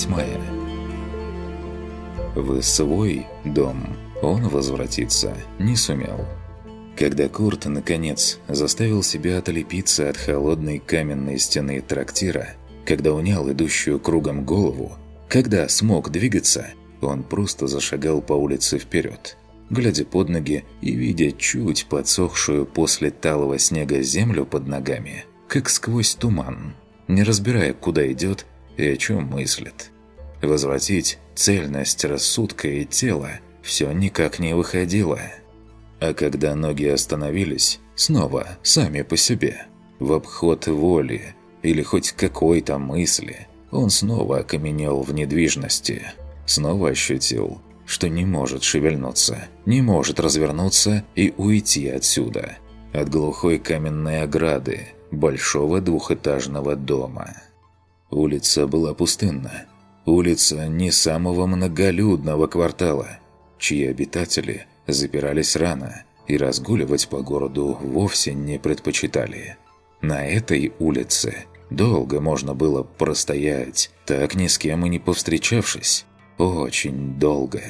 восьмая. В свой дом он возвратиться не сумел. Когда Курт, наконец, заставил себя отлепиться от холодной каменной стены трактира, когда унял идущую кругом голову, когда смог двигаться, он просто зашагал по улице вперед, глядя под ноги и видя чуть подсохшую после талого снега землю под ногами, как сквозь туман, не разбирая, куда идет и о чем мыслит. Возвратить цельность рассудка и тела все никак не выходило. А когда ноги остановились, снова, сами по себе, в обход воли или хоть какой-то мысли, он снова окаменел в недвижности, снова ощутил, что не может шевельнуться, не может развернуться и уйти отсюда, от глухой каменной ограды большого двухэтажного дома. Улица была пустынна. Улица не самого многолюдного квартала, чьи обитатели запирались рано и разгуливать по городу вовсе не предпочитали. На этой улице долго можно было простоять, так ни с кем и не повстречавшись. Очень долго.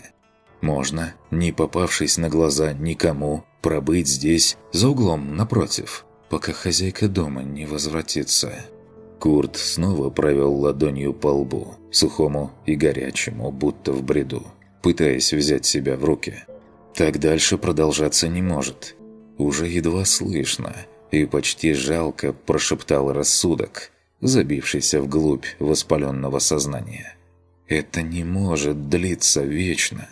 Можно, не попавшись на глаза никому, пробыть здесь, за углом напротив, пока хозяйка дома не возвратится. Курт снова провел ладонью по лбу, сухому и горячему, будто в бреду, пытаясь взять себя в руки. Так дальше продолжаться не может. Уже едва слышно и почти жалко прошептал рассудок, забившийся вглубь воспаленного сознания. Это не может длиться вечно.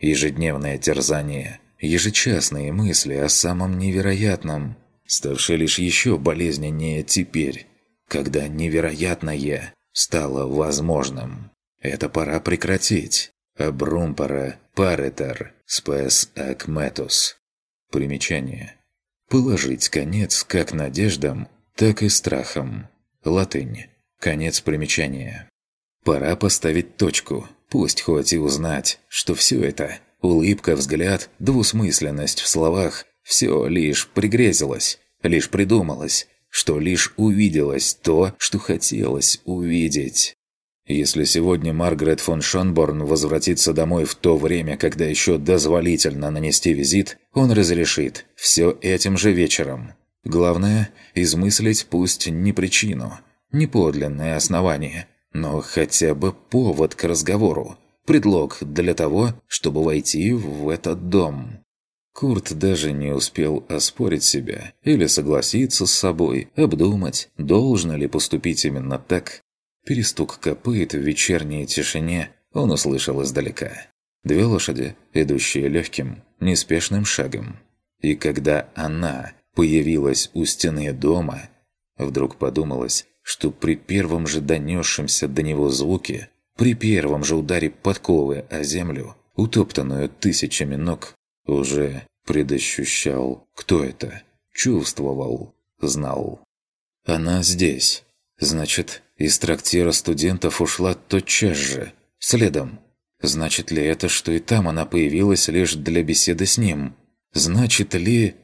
Ежедневное терзание, ежечасные мысли о самом невероятном, ставшие лишь еще болезненнее теперь, когда невероятное стало возможным. Это пора прекратить. Абрумпара паретер спес акметус. Примечание. Положить конец как надеждам, так и страхам. Латынь. Конец примечания. Пора поставить точку. Пусть хоть и узнать, что все это – улыбка, взгляд, двусмысленность в словах – все лишь пригрезилось, лишь придумалось, что лишь увиделось то, что хотелось увидеть. Если сегодня Маргарет фон Шонборн возвратится домой в то время, когда еще дозволительно нанести визит, он разрешит все этим же вечером. Главное – измыслить пусть не причину, не подлинное основание, но хотя бы повод к разговору, предлог для того, чтобы войти в этот дом. Курт даже не успел оспорить себя или согласиться с собой, обдумать, должно ли поступить именно так. Перестук копыт в вечерней тишине он услышал издалека. Две лошади, идущие легким, неспешным шагом. И когда она появилась у стены дома, вдруг подумалось, что при первом же донесшемся до него звуке, при первом же ударе подковы о землю, утоптанную тысячами ног, уже предощущал, кто это, чувствовал, знал. Она здесь. Значит, из трактира студентов ушла тотчас же, следом. Значит ли это, что и там она появилась лишь для беседы с ним? Значит ли...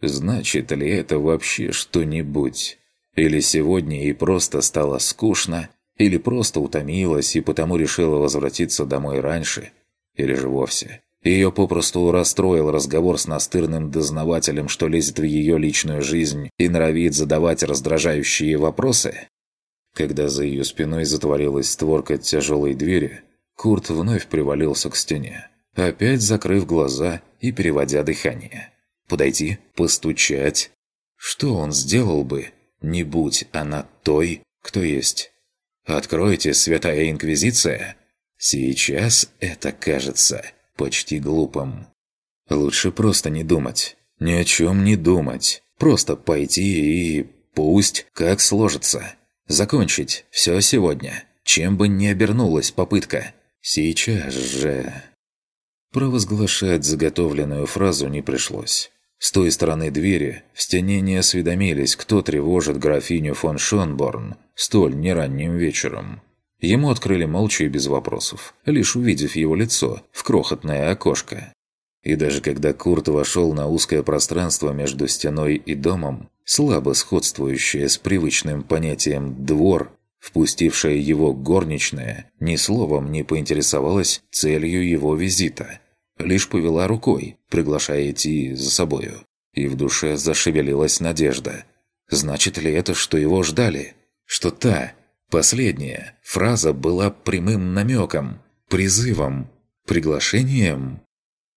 Значит ли это вообще что-нибудь? Или сегодня ей просто стало скучно, или просто утомилась и потому решила возвратиться домой раньше, или же вовсе. Ее попросту расстроил разговор с настырным дознавателем, что лезет в ее личную жизнь и норовит задавать раздражающие вопросы. Когда за ее спиной затворилась створка тяжелой двери, Курт вновь привалился к стене, опять закрыв глаза и переводя дыхание. Подойти, постучать. Что он сделал бы, не будь она той, кто есть? Откройте, Святая Инквизиция. Сейчас это кажется почти глупым. Лучше просто не думать. Ни о чем не думать. Просто пойти и... пусть как сложится. Закончить все сегодня. Чем бы ни обернулась попытка. Сейчас же... Провозглашать заготовленную фразу не пришлось. С той стороны двери в стене не осведомились, кто тревожит графиню фон Шонборн столь неранним вечером. Ему открыли молча и без вопросов, лишь увидев его лицо в крохотное окошко. И даже когда Курт вошел на узкое пространство между стеной и домом, слабо сходствующее с привычным понятием «двор», Впустившая его горничная ни словом не поинтересовалась целью его визита. Лишь повела рукой, приглашая идти за собою. И в душе зашевелилась надежда. Значит ли это, что его ждали? Что та, последняя, фраза была прямым намеком, призывом, приглашением?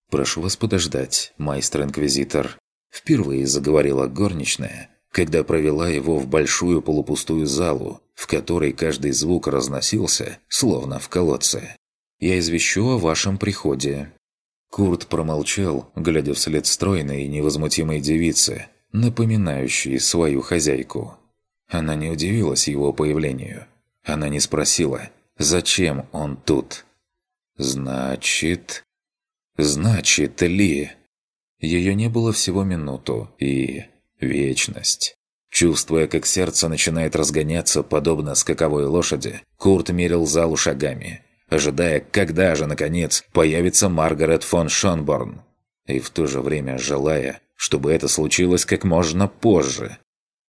«Прошу вас подождать, майстер-инквизитор», – впервые заговорила горничная, когда провела его в большую полупустую залу, в которой каждый звук разносился, словно в колодце. «Я извещу о вашем приходе». Курт промолчал, глядя вслед стройной и невозмутимой девице, напоминающей свою хозяйку. Она не удивилась его появлению. Она не спросила, зачем он тут. «Значит...» «Значит ли...» Ее не было всего минуту и... вечность. Чувствуя, как сердце начинает разгоняться, подобно скаковой лошади, Курт мерил залу шагами, ожидая, когда же, наконец, появится Маргарет фон Шонборн. И в то же время желая, чтобы это случилось как можно позже.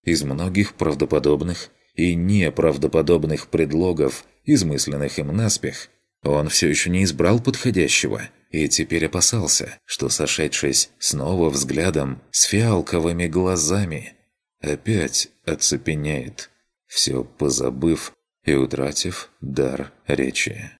Из многих правдоподобных и неправдоподобных предлогов, измысленных им наспех, он все еще не избрал подходящего и теперь опасался, что, сошедшись снова взглядом с фиалковыми глазами, опять оцепенеет, все позабыв и утратив дар речи.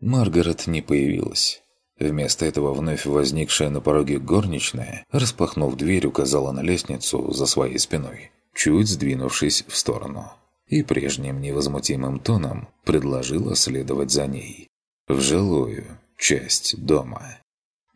Маргарет не появилась. Вместо этого вновь возникшая на пороге горничная, распахнув дверь, указала на лестницу за своей спиной, чуть сдвинувшись в сторону, и прежним невозмутимым тоном предложила следовать за ней. В жилую часть дома.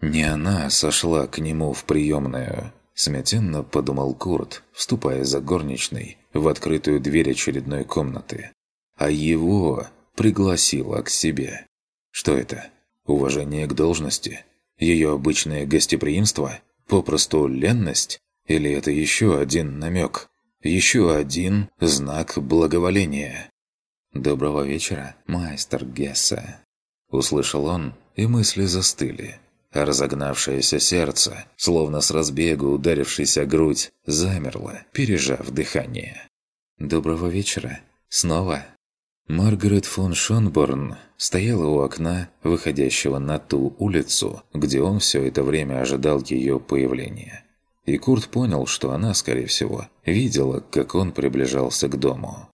Не она сошла к нему в приемную, Смятенно подумал Курт, вступая за горничной в открытую дверь очередной комнаты. А его пригласила к себе. Что это? Уважение к должности? Ее обычное гостеприимство? Попросту ленность? Или это еще один намек? Еще один знак благоволения? «Доброго вечера, майстер Гесса!» Услышал он, и мысли застыли. Разогнавшееся сердце, словно с разбегу ударившись о грудь, замерло, пережав дыхание. «Доброго вечера. Снова?» Маргарет фон Шонборн стояла у окна, выходящего на ту улицу, где он все это время ожидал ее появления. И Курт понял, что она, скорее всего, видела, как он приближался к дому.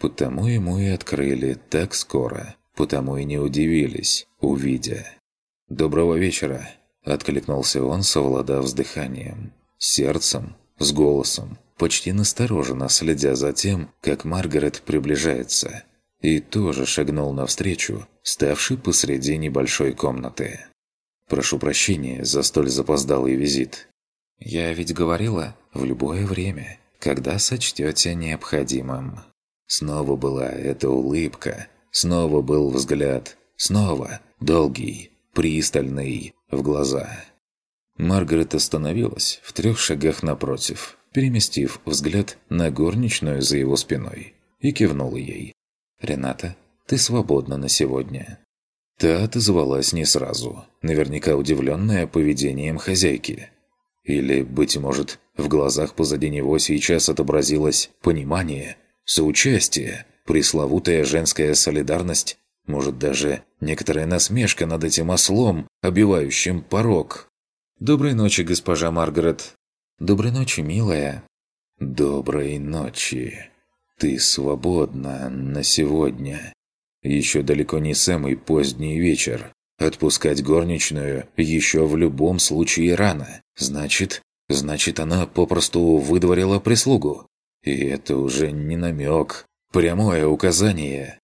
Потому ему и открыли так скоро, потому и не удивились, увидя. «Доброго вечера!» – откликнулся он, совладав с дыханием. Сердцем, с голосом, почти настороженно следя за тем, как Маргарет приближается. И тоже шагнул навстречу, ставший посреди небольшой комнаты. «Прошу прощения за столь запоздалый визит. Я ведь говорила, в любое время, когда сочтете необходимым». Снова была эта улыбка, снова был взгляд, снова долгий, пристальный, в глаза. Маргарет остановилась в трех шагах напротив, переместив взгляд на горничную за его спиной, и кивнула ей. «Рената, ты свободна на сегодня». Та отозвалась не сразу, наверняка удивленная поведением хозяйки. Или, быть может, в глазах позади него сейчас отобразилось понимание, соучастие, пресловутая женская солидарность может, даже некоторая насмешка над этим ослом, обивающим порог. «Доброй ночи, госпожа Маргарет». «Доброй ночи, милая». «Доброй ночи. Ты свободна на сегодня. Еще далеко не самый поздний вечер. Отпускать горничную еще в любом случае рано. Значит, значит она попросту выдворила прислугу. И это уже не намек, прямое указание.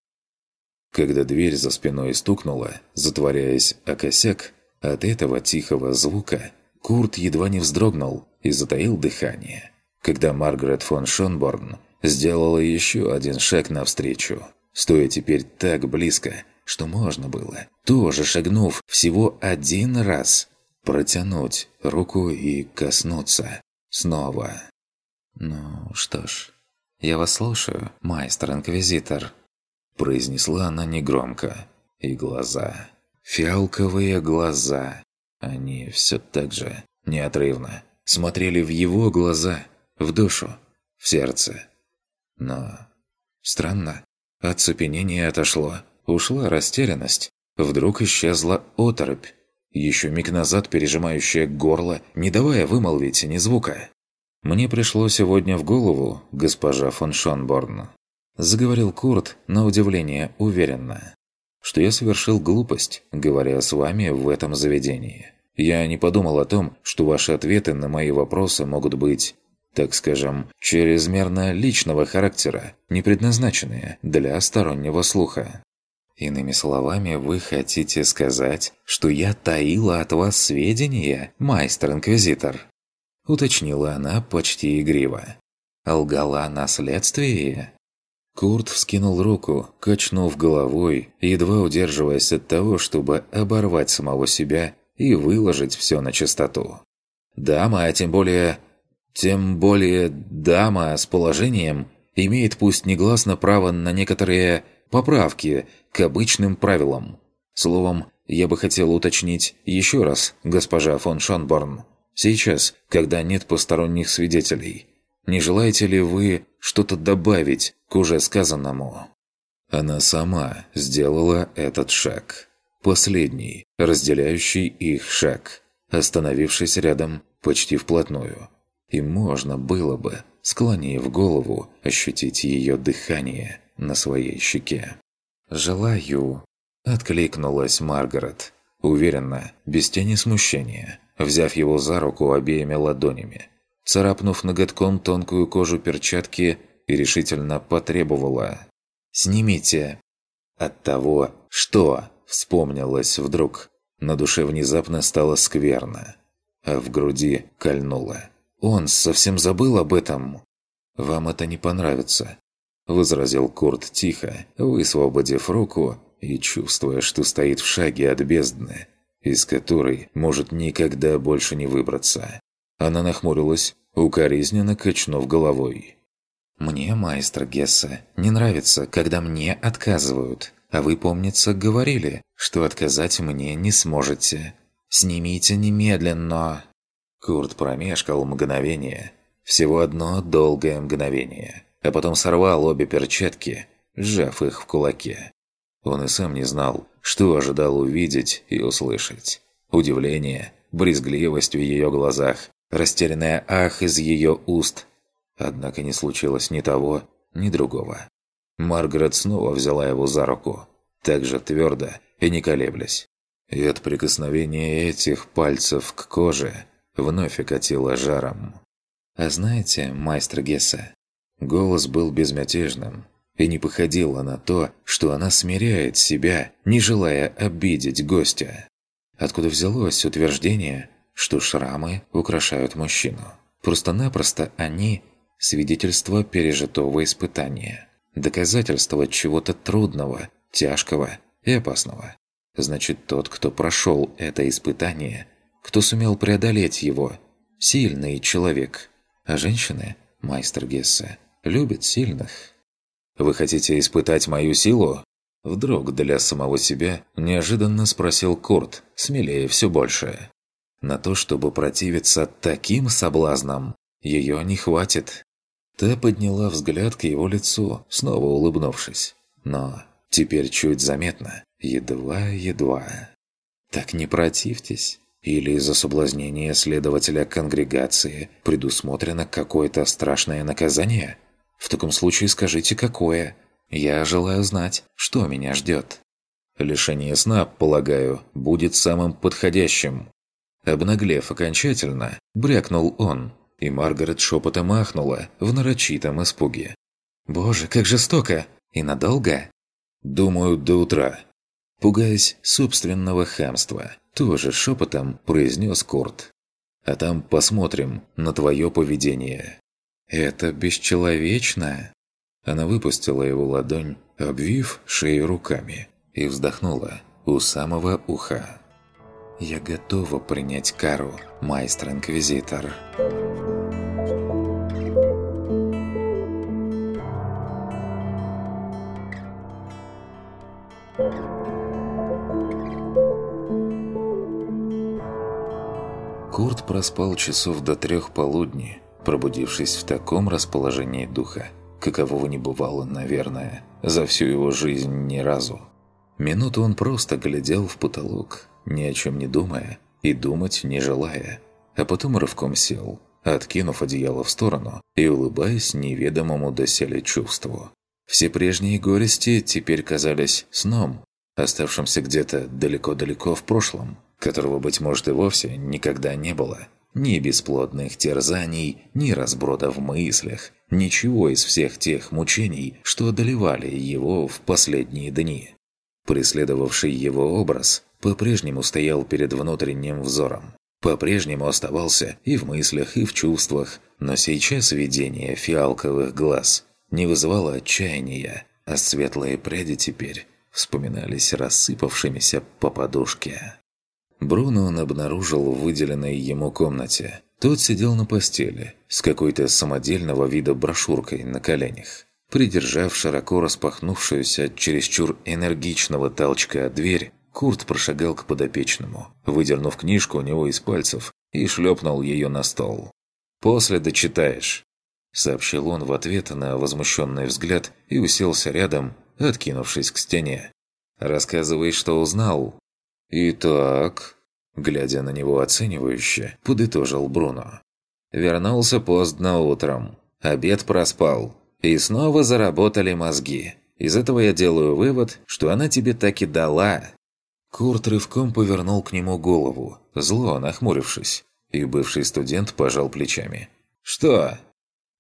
Когда дверь за спиной стукнула, затворяясь о косяк, от этого тихого звука Курт едва не вздрогнул и затаил дыхание. Когда Маргарет фон Шонборн сделала еще один шаг навстречу, стоя теперь так близко, что можно было, тоже шагнув всего один раз, протянуть руку и коснуться снова. «Ну что ж, я вас слушаю, майстер-инквизитор», произнесла она негромко. И глаза. Фиалковые глаза. Они все так же, неотрывно, смотрели в его глаза, в душу, в сердце. Но странно. Оцепенение отошло. Ушла растерянность. Вдруг исчезла оторопь. Еще миг назад пережимающая горло, не давая вымолвить ни звука. «Мне пришло сегодня в голову, госпожа фон Шонборн», заговорил Курт, на удивление уверенно, что я совершил глупость, говоря с вами в этом заведении. Я не подумал о том, что ваши ответы на мои вопросы могут быть, так скажем, чрезмерно личного характера, не предназначенные для стороннего слуха. Иными словами, вы хотите сказать, что я таила от вас сведения, майстер-инквизитор? Уточнила она почти игриво. Лгала на следствии? Курт вскинул руку, качнув головой, едва удерживаясь от того, чтобы оборвать самого себя и выложить все на чистоту. Дама, а тем более... Тем более дама с положением имеет пусть негласно право на некоторые поправки к обычным правилам. Словом, я бы хотел уточнить еще раз, госпожа фон Шонборн. Сейчас, когда нет посторонних свидетелей, не желаете ли вы что-то добавить к уже сказанному?» Она сама сделала этот шаг. Последний, разделяющий их шаг, остановившись рядом почти вплотную. И можно было бы, склонив голову, ощутить ее дыхание на своей щеке. «Желаю», – откликнулась Маргарет, уверенно, без тени смущения, взяв его за руку обеими ладонями, царапнув ноготком тонкую кожу перчатки и решительно потребовала «Снимите!» От того, что вспомнилось вдруг, на душе внезапно стало скверно, а в груди кольнуло. «Он совсем забыл об этом!» «Вам это не понравится», возразил Курт тихо, высвободив руку и чувствуя, что стоит в шаге от бездны, из которой может никогда больше не выбраться. Она нахмурилась, укоризненно качнув головой. «Мне, майстер Гесса, не нравится, когда мне отказывают, а вы, помнится, говорили, что отказать мне не сможете. Снимите немедленно!» Курт промешкал мгновение. Всего одно долгое мгновение – а потом сорвал обе перчатки, сжав их в кулаке. Он и сам не знал, что ожидал увидеть и услышать. Удивление, брезгливость в ее глазах, растерянная ах из ее уст. Однако не случилось ни того, ни другого. Маргарет снова взяла его за руку, так же твердо и не колеблясь. И от прикосновения этих пальцев к коже вновь окатило жаром. «А знаете, майстер Гесса, Голос был безмятежным и не походило на то, что она смиряет себя, не желая обидеть гостя. Откуда взялось утверждение, что шрамы украшают мужчину? Просто-напросто они – свидетельство пережитого испытания, доказательство чего-то трудного, тяжкого и опасного. Значит, тот, кто прошел это испытание, кто сумел преодолеть его – сильный человек. А женщины – майстер Гессе – любит сильных. «Вы хотите испытать мою силу?» Вдруг для самого себя неожиданно спросил Курт, смелее все больше. На то, чтобы противиться таким соблазнам, ее не хватит. Та подняла взгляд к его лицу, снова улыбнувшись. Но теперь чуть заметно, едва-едва. «Так не противьтесь. Или из-за соблазнения следователя конгрегации предусмотрено какое-то страшное наказание?» В таком случае скажите, какое? Я желаю знать, что меня ждет. Лишение сна, полагаю, будет самым подходящим. Обнаглев окончательно, брякнул он, и Маргарет шепотом ахнула в нарочитом испуге. «Боже, как жестоко! И надолго?» «Думаю, до утра». Пугаясь собственного хамства, тоже шепотом произнес Курт. «А там посмотрим на твое поведение». «Это бесчеловечно!» Она выпустила его ладонь, обвив шею руками, и вздохнула у самого уха. «Я готова принять кару, майстер-инквизитор». Курт проспал часов до трех полудни, пробудившись в таком расположении духа, какового не бывало, наверное, за всю его жизнь ни разу. Минуту он просто глядел в потолок, ни о чем не думая и думать не желая, а потом рывком сел, откинув одеяло в сторону и улыбаясь неведомому доселе чувству. Все прежние горести теперь казались сном, оставшимся где-то далеко-далеко в прошлом, которого, быть может, и вовсе никогда не было. Ни бесплодных терзаний, ни разброда в мыслях, ничего из всех тех мучений, что одолевали его в последние дни. Преследовавший его образ по-прежнему стоял перед внутренним взором. По-прежнему оставался и в мыслях, и в чувствах, но сейчас видение фиалковых глаз не вызывало отчаяния, а светлые пряди теперь вспоминались рассыпавшимися по подушке. Бруно он обнаружил в выделенной ему комнате. Тот сидел на постели с какой-то самодельного вида брошюркой на коленях. Придержав широко распахнувшуюся от чересчур энергичного толчка дверь, Курт прошагал к подопечному, выдернув книжку у него из пальцев и шлепнул ее на стол. «После дочитаешь», — сообщил он в ответ на возмущенный взгляд и уселся рядом, откинувшись к стене. «Рассказывай, что узнал». «Итак», — глядя на него оценивающе, подытожил Бруно. «Вернулся поздно утром. Обед проспал. И снова заработали мозги. Из этого я делаю вывод, что она тебе так и дала». Курт рывком повернул к нему голову, зло нахмурившись, и бывший студент пожал плечами. «Что?»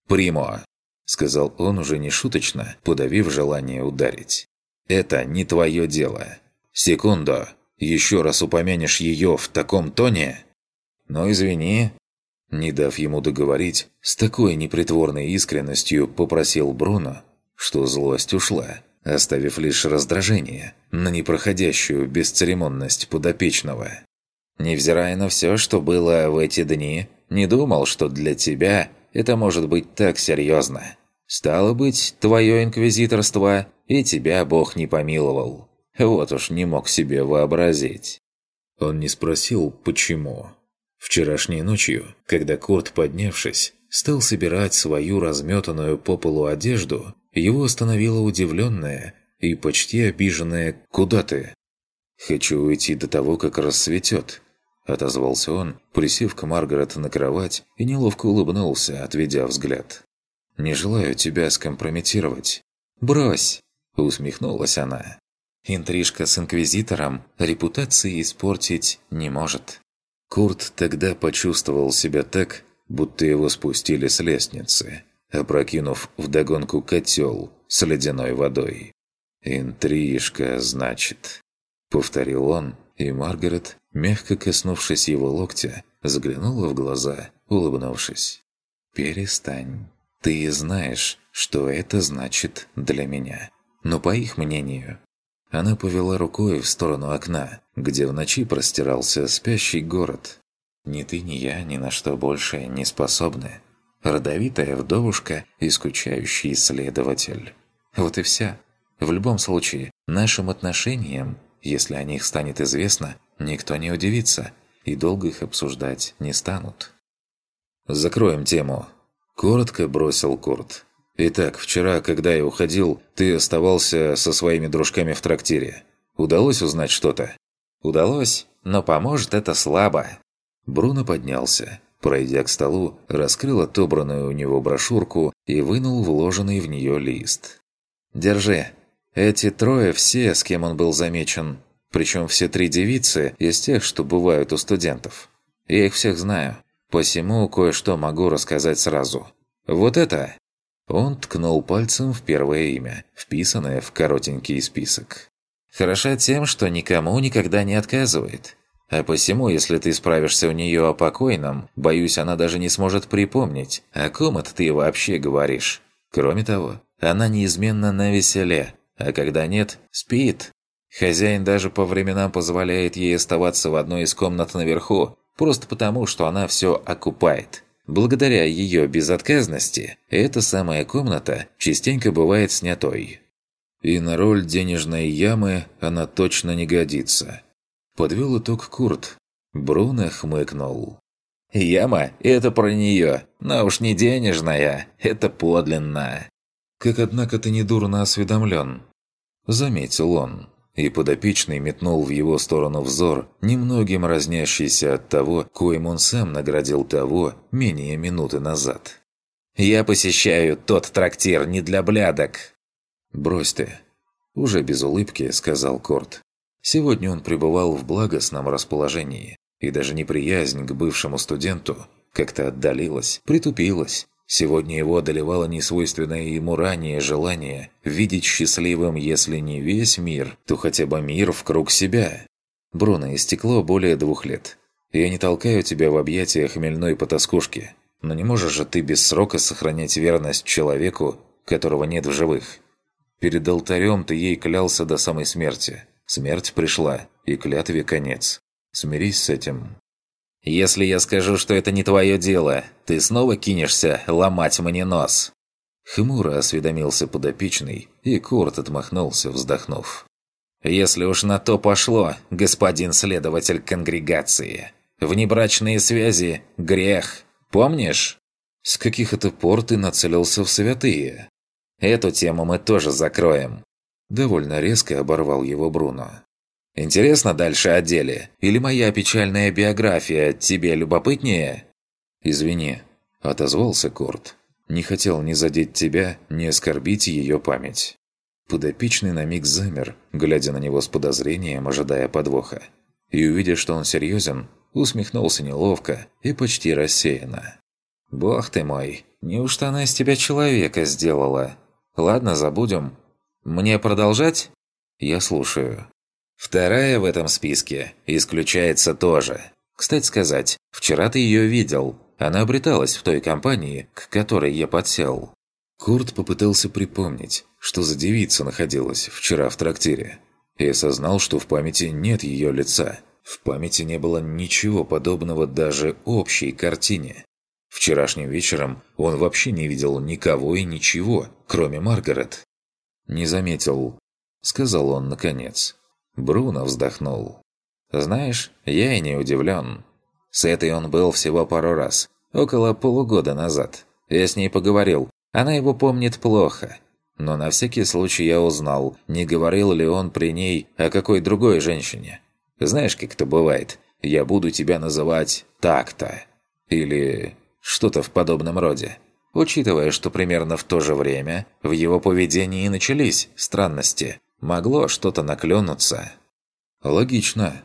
«Примо», — сказал он уже не шуточно, подавив желание ударить. «Это не твое дело. Секунду. Еще раз упомянешь ее в таком тоне?» «Ну, извини, не дав ему договорить, с такой непритворной искренностью попросил Бруно, что злость ушла, оставив лишь раздражение на непроходящую бесцеремонность подопечного. Невзирая на все, что было в эти дни, не думал, что для тебя это может быть так серьезно. Стало быть, твое инквизиторство, и тебя Бог не помиловал. Вот уж не мог себе вообразить. Он не спросил, почему. Вчерашней ночью, когда Курт, поднявшись, стал собирать свою разметанную по полу одежду, его остановила удивленная и почти обиженная «Куда ты?» «Хочу уйти до того, как рассветет», – отозвался он, присев к Маргарет на кровать и неловко улыбнулся, отведя взгляд. «Не желаю тебя скомпрометировать». «Брось!» – усмехнулась она. «Интрижка с Инквизитором репутации испортить не может». Курт тогда почувствовал себя так, будто его спустили с лестницы, опрокинув вдогонку котел с ледяной водой. «Интрижка, значит», — повторил он, и Маргарет, мягко коснувшись его локтя, заглянула в глаза, улыбнувшись. «Перестань. Ты знаешь, что это значит для меня. Но по их мнению, она повела рукой в сторону окна, где в ночи простирался спящий город. Ни ты, ни я ни на что больше не способны. Родовитая вдовушка и скучающий исследователь. Вот и вся. В любом случае, нашим отношениям, если о них станет известно, никто не удивится, и долго их обсуждать не станут. «Закроем тему», – коротко бросил Курт. «Итак, вчера, когда я уходил, ты оставался со своими дружками в трактире. Удалось узнать что-то?» «Удалось, но поможет это слабо». Бруно поднялся, пройдя к столу, раскрыл отобранную у него брошюрку и вынул вложенный в нее лист. «Держи. Эти трое все, с кем он был замечен. Причем все три девицы из тех, что бывают у студентов. Я их всех знаю. Посему кое-что могу рассказать сразу. Вот это он ткнул пальцем в первое имя, вписанное в коротенький список. «Хороша тем, что никому никогда не отказывает. А посему, если ты справишься у нее о покойном, боюсь, она даже не сможет припомнить, о ком это ты вообще говоришь. Кроме того, она неизменно на веселе, а когда нет, спит. Хозяин даже по временам позволяет ей оставаться в одной из комнат наверху, просто потому, что она все окупает». Благодаря ее безотказности, эта самая комната частенько бывает снятой. И на роль денежной ямы она точно не годится. Подвел итог Курт. Бруно хмыкнул. «Яма – это про нее, но уж не денежная, это подлинно». Как, однако, ты недурно осведомлен. Заметил он, и подопечный метнул в его сторону взор, немногим разнящийся от того, коим он сам наградил того менее минуты назад. «Я посещаю тот трактир не для блядок!» «Брось ты!» Уже без улыбки сказал Корт. Сегодня он пребывал в благостном расположении, и даже неприязнь к бывшему студенту как-то отдалилась, притупилась. Сегодня его одолевало несвойственное ему ранее желание видеть счастливым, если не весь мир, то хотя бы мир в круг себя. Бруно, истекло более двух лет. Я не толкаю тебя в объятия хмельной потаскушки, но не можешь же ты без срока сохранять верность человеку, которого нет в живых. Перед алтарем ты ей клялся до самой смерти. Смерть пришла, и клятве конец. Смирись с этим. «Если я скажу, что это не твое дело, ты снова кинешься ломать мне нос?» Хмуро осведомился подопечный, и Курт отмахнулся, вздохнув. «Если уж на то пошло, господин следователь конгрегации, внебрачные связи – грех, помнишь?» «С каких это пор ты нацелился в святые?» «Эту тему мы тоже закроем». Довольно резко оборвал его Бруно. Интересно дальше о деле? Или моя печальная биография тебе любопытнее?» «Извини», – отозвался Корт. «Не хотел ни задеть тебя, ни оскорбить ее память». Подопечный на миг замер, глядя на него с подозрением, ожидая подвоха. И увидя, что он серьезен, усмехнулся неловко и почти рассеянно. «Бог ты мой, неужто она из тебя человека сделала? Ладно, забудем. Мне продолжать?» «Я слушаю». Вторая в этом списке исключается тоже. Кстати сказать, вчера ты ее видел. Она обреталась в той компании, к которой я подсел. Курт попытался припомнить, что за девица находилась вчера в трактире. И осознал, что в памяти нет ее лица. В памяти не было ничего подобного даже общей картине. Вчерашним вечером он вообще не видел никого и ничего, кроме Маргарет. «Не заметил», — сказал он наконец. Бруно вздохнул. «Знаешь, я и не удивлен. С этой он был всего пару раз, около полугода назад. Я с ней поговорил, она его помнит плохо. Но на всякий случай я узнал, не говорил ли он при ней о какой другой женщине. Знаешь, как это бывает? Я буду тебя называть так-то. Или что-то в подобном роде. Учитывая, что примерно в то же время в его поведении начались странности – Могло что-то наклюнуться. Логично.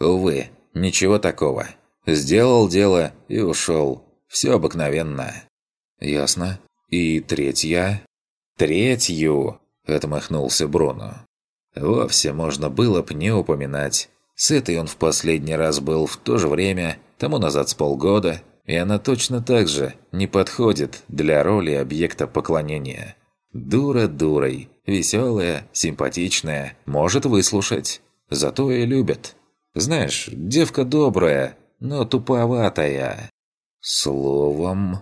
Увы, ничего такого. Сделал дело и ушел. Все обыкновенно. Ясно. И третья? Третью, отмахнулся Бруно. Вовсе можно было б не упоминать. С этой он в последний раз был в то же время, тому назад с полгода, и она точно так же не подходит для роли объекта поклонения. Дура дурой, веселая, симпатичная, может выслушать. Зато и любит. Знаешь, девка добрая, но туповатая. Словом,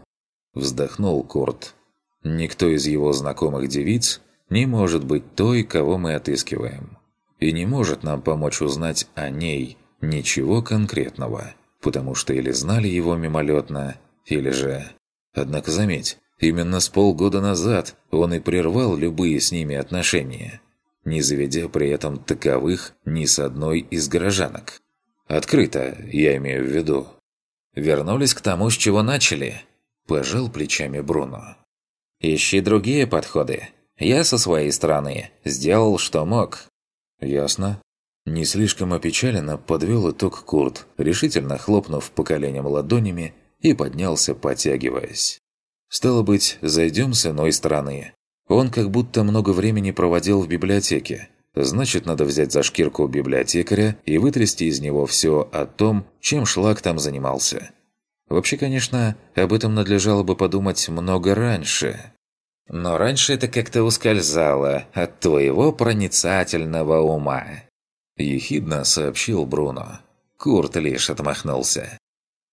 вздохнул Курт. Никто из его знакомых девиц не может быть той, кого мы отыскиваем. И не может нам помочь узнать о ней ничего конкретного, потому что или знали его мимолетно, или же... Однако заметь, Именно с полгода назад он и прервал любые с ними отношения, не заведя при этом таковых ни с одной из горожанок. Открыто, я имею в виду. Вернулись к тому, с чего начали. Пожал плечами Бруно. Ищи другие подходы. Я со своей стороны сделал, что мог. Ясно. Не слишком опечаленно подвел итог Курт, решительно хлопнув по коленям ладонями и поднялся, потягиваясь. Стало быть, зайдем с иной стороны. Он как будто много времени проводил в библиотеке. Значит, надо взять за шкирку библиотекаря и вытрясти из него все о том, чем Шлак там занимался. Вообще, конечно, об этом надлежало бы подумать много раньше. Но раньше это как-то ускользало от твоего проницательного ума. Ехидно сообщил Бруно. Курт лишь отмахнулся.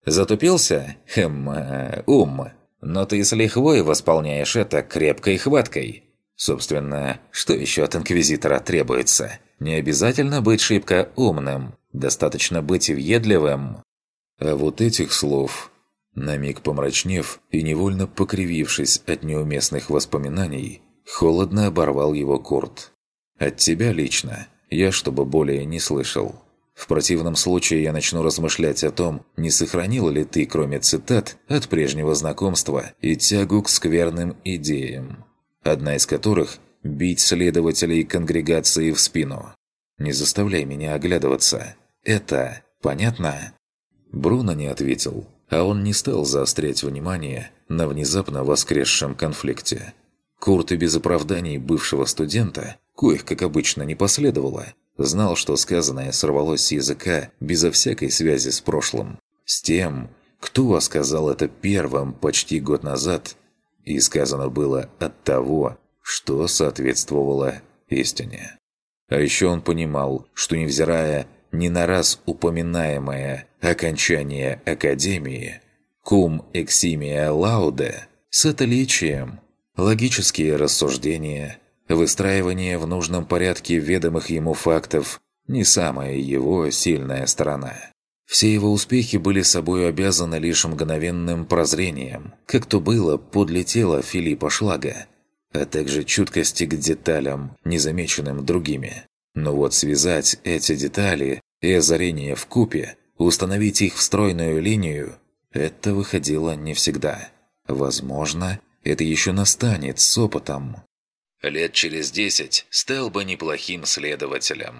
Затупился? Хм, э, ум. Но ты с лихвой восполняешь это крепкой хваткой. Собственно, что еще от Инквизитора требуется? Не обязательно быть шибко умным, достаточно быть въедливым. А вот этих слов, на миг помрачнев и невольно покривившись от неуместных воспоминаний, Холодно оборвал его Курт. «От тебя лично. Я чтобы более не слышал. В противном случае я начну размышлять о том, не сохранил ли ты, кроме цитат, от прежнего знакомства и тягу к скверным идеям, одна из которых – бить следователей конгрегации в спину. Не заставляй меня оглядываться. Это понятно?» Бруно не ответил, а он не стал заострять внимание на внезапно воскресшем конфликте. Курт и без оправданий бывшего студента, коих, как обычно, не последовало, знал, что сказанное сорвалось с языка безо всякой связи с прошлым. С тем, кто сказал это первым почти год назад, и сказано было от того, что соответствовало истине. А еще он понимал, что невзирая ни на раз упоминаемое окончание Академии, кум эксимия лауде, с отличием, логические рассуждения, выстраивание в нужном порядке ведомых ему фактов – не самая его сильная сторона. Все его успехи были собой обязаны лишь мгновенным прозрением, как то было подле тела Филиппа Шлага, а также чуткости к деталям, незамеченным другими. Но вот связать эти детали и озарение в купе, установить их в стройную линию – это выходило не всегда. Возможно, это еще настанет с опытом. Лет через десять стал бы неплохим следователем.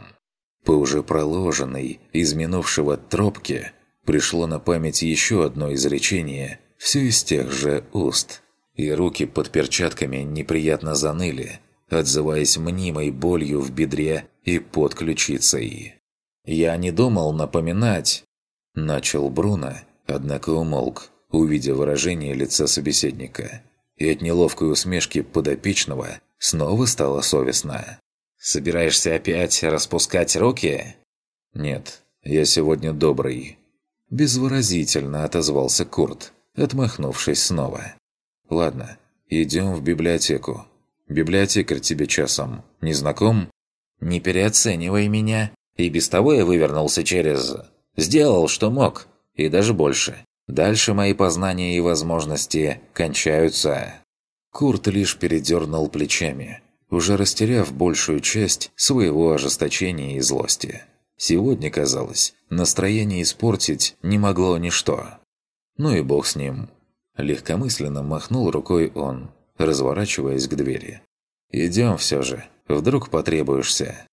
По уже проложенной, из минувшего тропке, пришло на память еще одно изречение, все из тех же уст. И руки под перчатками неприятно заныли, отзываясь мнимой болью в бедре и под ключицей. «Я не думал напоминать...» Начал Бруно, однако умолк, увидя выражение лица собеседника. И от неловкой усмешки подопечного снова стало совестно. «Собираешься опять распускать руки?» «Нет, я сегодня добрый». Безвыразительно отозвался Курт, отмахнувшись снова. «Ладно, идем в библиотеку. Библиотекарь тебе часом не знаком?» «Не переоценивай меня. И без того я вывернулся через... Сделал, что мог. И даже больше. Дальше мои познания и возможности кончаются». Курт лишь передернул плечами, уже растеряв большую часть своего ожесточения и злости. Сегодня, казалось, настроение испортить не могло ничто. Ну и бог с ним. Легкомысленно махнул рукой он, разворачиваясь к двери. «Идем все же, вдруг потребуешься».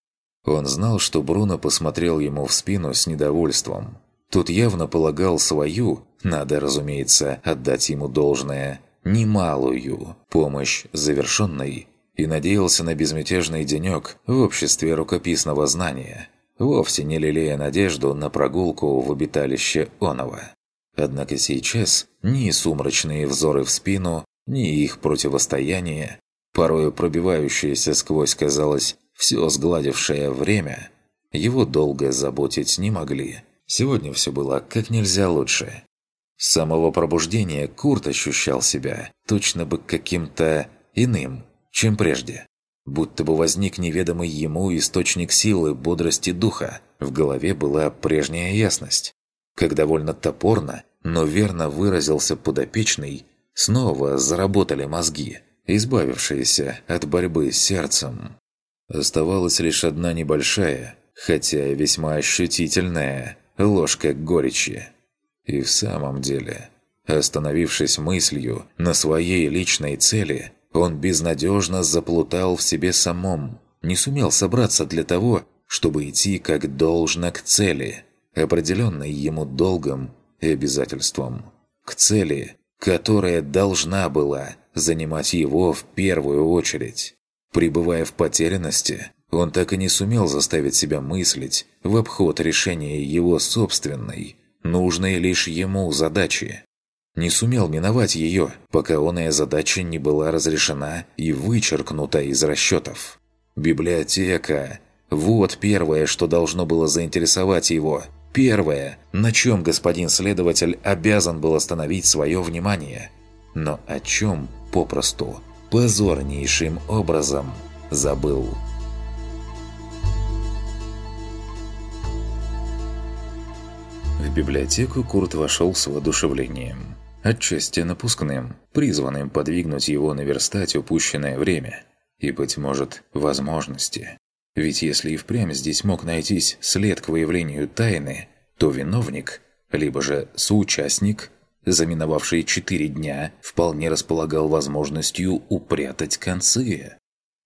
Он знал, что Бруно посмотрел ему в спину с недовольством. Тут явно полагал свою, надо, разумеется, отдать ему должное, немалую помощь завершенной и надеялся на безмятежный денек в обществе рукописного знания, вовсе не лелея надежду на прогулку в обиталище Онова. Однако сейчас ни сумрачные взоры в спину, ни их противостояние, порою пробивающееся сквозь, казалось, все сгладившее время, его долго заботить не могли. Сегодня все было как нельзя лучше. С самого пробуждения Курт ощущал себя точно бы каким-то иным, чем прежде. Будто бы возник неведомый ему источник силы, бодрости духа. В голове была прежняя ясность. Как довольно топорно, но верно выразился подопечный, снова заработали мозги, избавившиеся от борьбы с сердцем. Оставалась лишь одна небольшая, хотя весьма ощутительная, ложка горечи. И в самом деле, остановившись мыслью на своей личной цели, он безнадежно заплутал в себе самом, не сумел собраться для того, чтобы идти как должно к цели, определенной ему долгом и обязательством. К цели, которая должна была занимать его в первую очередь. Пребывая в потерянности, он так и не сумел заставить себя мыслить в обход решения его собственной, нужной лишь ему задачи. Не сумел миновать ее, пока онная задача не была разрешена и вычеркнута из расчетов. Библиотека – вот первое, что должно было заинтересовать его. Первое, на чем господин следователь обязан был остановить свое внимание. Но о чем попросту – позорнейшим образом забыл. В библиотеку Курт вошел с воодушевлением. Отчасти напускным, призванным подвигнуть его наверстать упущенное время. и, быть может, возможности. Ведь если и впрямь здесь мог найтись след к выявлению тайны, то виновник, либо же соучастник, заминовавший четыре дня, вполне располагал возможностью упрятать концы.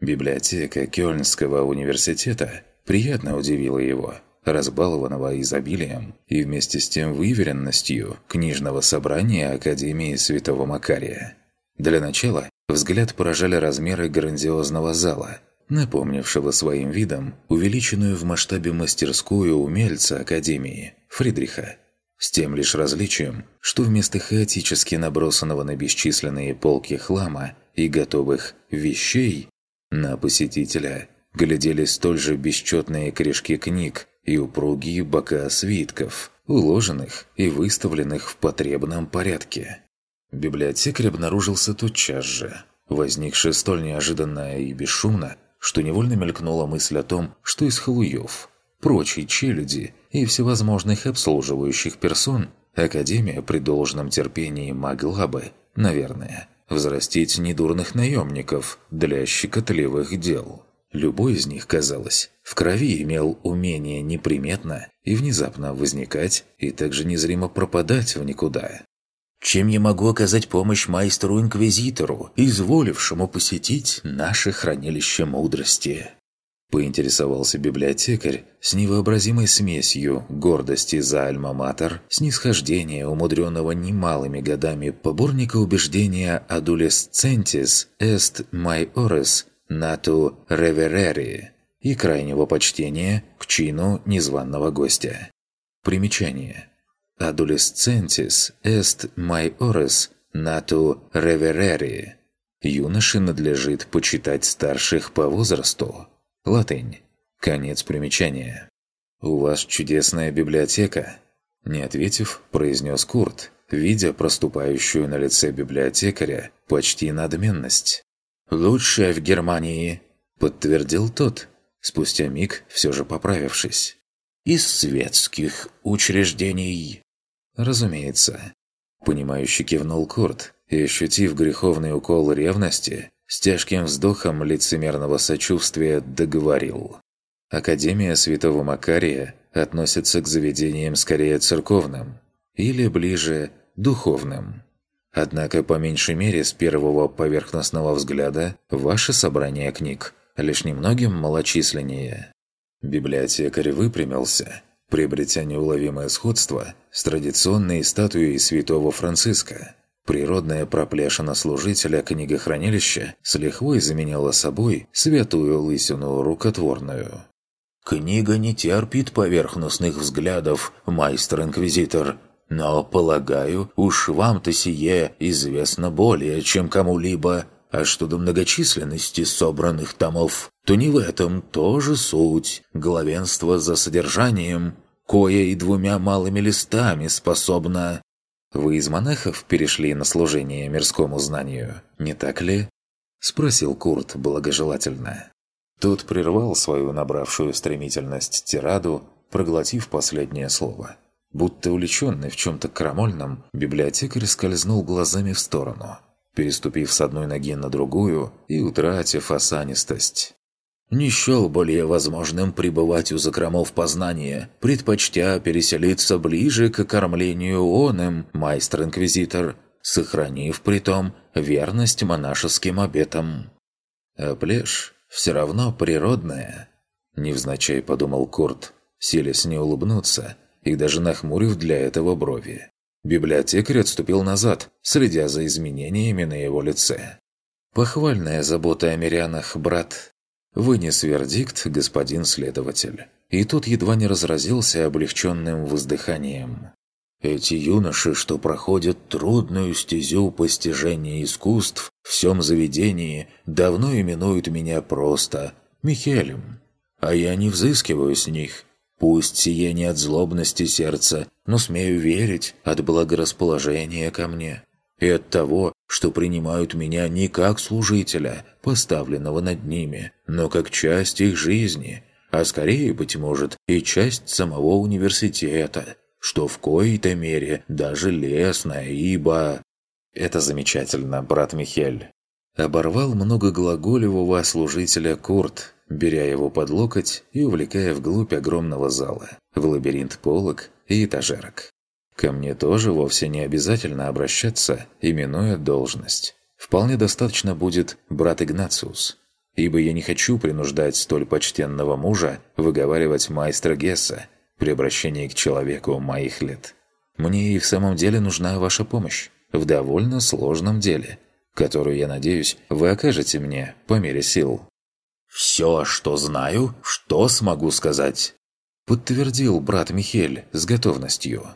Библиотека Кёльнского университета приятно удивила его, разбалованного изобилием и вместе с тем выверенностью книжного собрания Академии Святого Макария. Для начала взгляд поражали размеры грандиозного зала, напомнившего своим видом увеличенную в масштабе мастерскую умельца Академии Фридриха. С тем лишь различием, что вместо хаотически набросанного на бесчисленные полки хлама и готовых вещей на посетителя глядели столь же бесчетные корешки книг и упругие бока свитков, уложенных и выставленных в потребном порядке. Библиотекарь обнаружился тотчас же, возникший столь неожиданно и бесшумно, что невольно мелькнула мысль о том, что из халуев, прочей челяди и всевозможных обслуживающих персон Академия при должном терпении могла бы, наверное, взрастить недурных наемников для щекотливых дел. Любой из них, казалось, в крови имел умение неприметно и внезапно возникать и также незримо пропадать в никуда. Чем я могу оказать помощь майстеру-инквизитору, изволившему посетить наше хранилище мудрости?» Поинтересовался библиотекарь с невообразимой смесью гордости за альма-матер, снисхождения, умудренного немалыми годами поборника убеждения «adolescentis est maiores natu reverere» и крайнего почтения к чину незваного гостя. Примечание – adolescentis est maiores natu reverere. Юноше надлежит почитать старших по возрасту. Латынь. Конец примечания. «У вас чудесная библиотека», – не ответив, произнес Курт, видя проступающую на лице библиотекаря почти надменность. «Лучшая в Германии», – подтвердил тот, спустя миг все же поправившись. «Из светских учреждений». «Разумеется». Понимающе кивнул Курт и, ощутив греховный укол ревности, с тяжким вздохом лицемерного сочувствия договорил. Академия Святого Макария относится к заведениям скорее церковным или ближе духовным. Однако, по меньшей мере, с первого поверхностного взгляда, ваше собрание книг лишь немногим малочисленнее. Библиотекарь выпрямился приобретя неуловимое сходство с традиционной статуей святого Франциска. Природная проплешина служителя книгохранилища с лихвой заменяла собой святую лысину рукотворную. «Книга не терпит поверхностных взглядов, майстер-инквизитор», но, полагаю, уж вам-то сие известно более, чем кому-либо. А что до многочисленности собранных томов, то не в этом тоже суть. Главенство за содержанием кое и двумя малыми листами способна...» «Вы из монахов перешли на служение мирскому знанию, не так ли?» – спросил Курт благожелательно. Тот прервал свою набравшую стремительность тираду, проглотив последнее слово. Будто увлеченный в чем-то крамольном, библиотекарь скользнул глазами в сторону, переступив с одной ноги на другую и утратив осанистость не счел более возможным пребывать у закромов познания, предпочтя переселиться ближе к кормлению оным, майстер-инквизитор, сохранив при том верность монашеским обетам. А плешь все равно природная. Невзначай подумал Курт, селись не улыбнуться и даже нахмурив для этого брови. Библиотекарь отступил назад, следя за изменениями на его лице. «Похвальная забота о мирянах, брат», Вынес вердикт господин следователь. И тут едва не разразился облегченным воздыханием. Эти юноши, что проходят трудную стезю постижения искусств в всем заведении, давно именуют меня просто Михелем. А я не взыскиваю с них. Пусть сие не от злобности сердца, но смею верить от благорасположения ко мне и от того, что принимают меня не как служителя, поставленного над ними, но как часть их жизни, а скорее, быть может, и часть самого университета, что в коей-то мере даже лестно, ибо... «Это замечательно, брат Михель», Оборвал многоглаголевого служителя Курт, беря его под локоть и увлекая вглубь огромного зала, в лабиринт полок и этажерок. Ко мне тоже вовсе не обязательно обращаться, именуя должность. Вполне достаточно будет брат Игнациус, ибо я не хочу принуждать столь почтенного мужа выговаривать майстра Гесса при обращении к человеку моих лет. Мне и в самом деле нужна ваша помощь в довольно сложном деле, которую, я надеюсь, вы окажете мне по мере сил. «Все, что знаю, что смогу сказать», – подтвердил брат Михель с готовностью.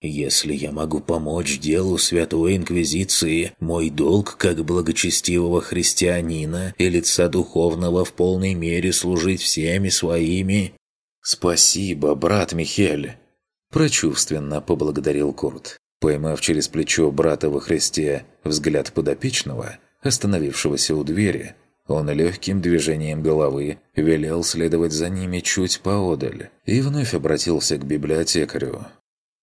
«Если я могу помочь делу Святой Инквизиции, мой долг как благочестивого христианина и лица духовного в полной мере служить всеми своими...» «Спасибо, брат Михель!» – прочувственно поблагодарил Курт, поймав через плечо брата во Христе взгляд подопечного, остановившегося у двери – он легким движением головы велел следовать за ними чуть поодаль и вновь обратился к библиотекарю.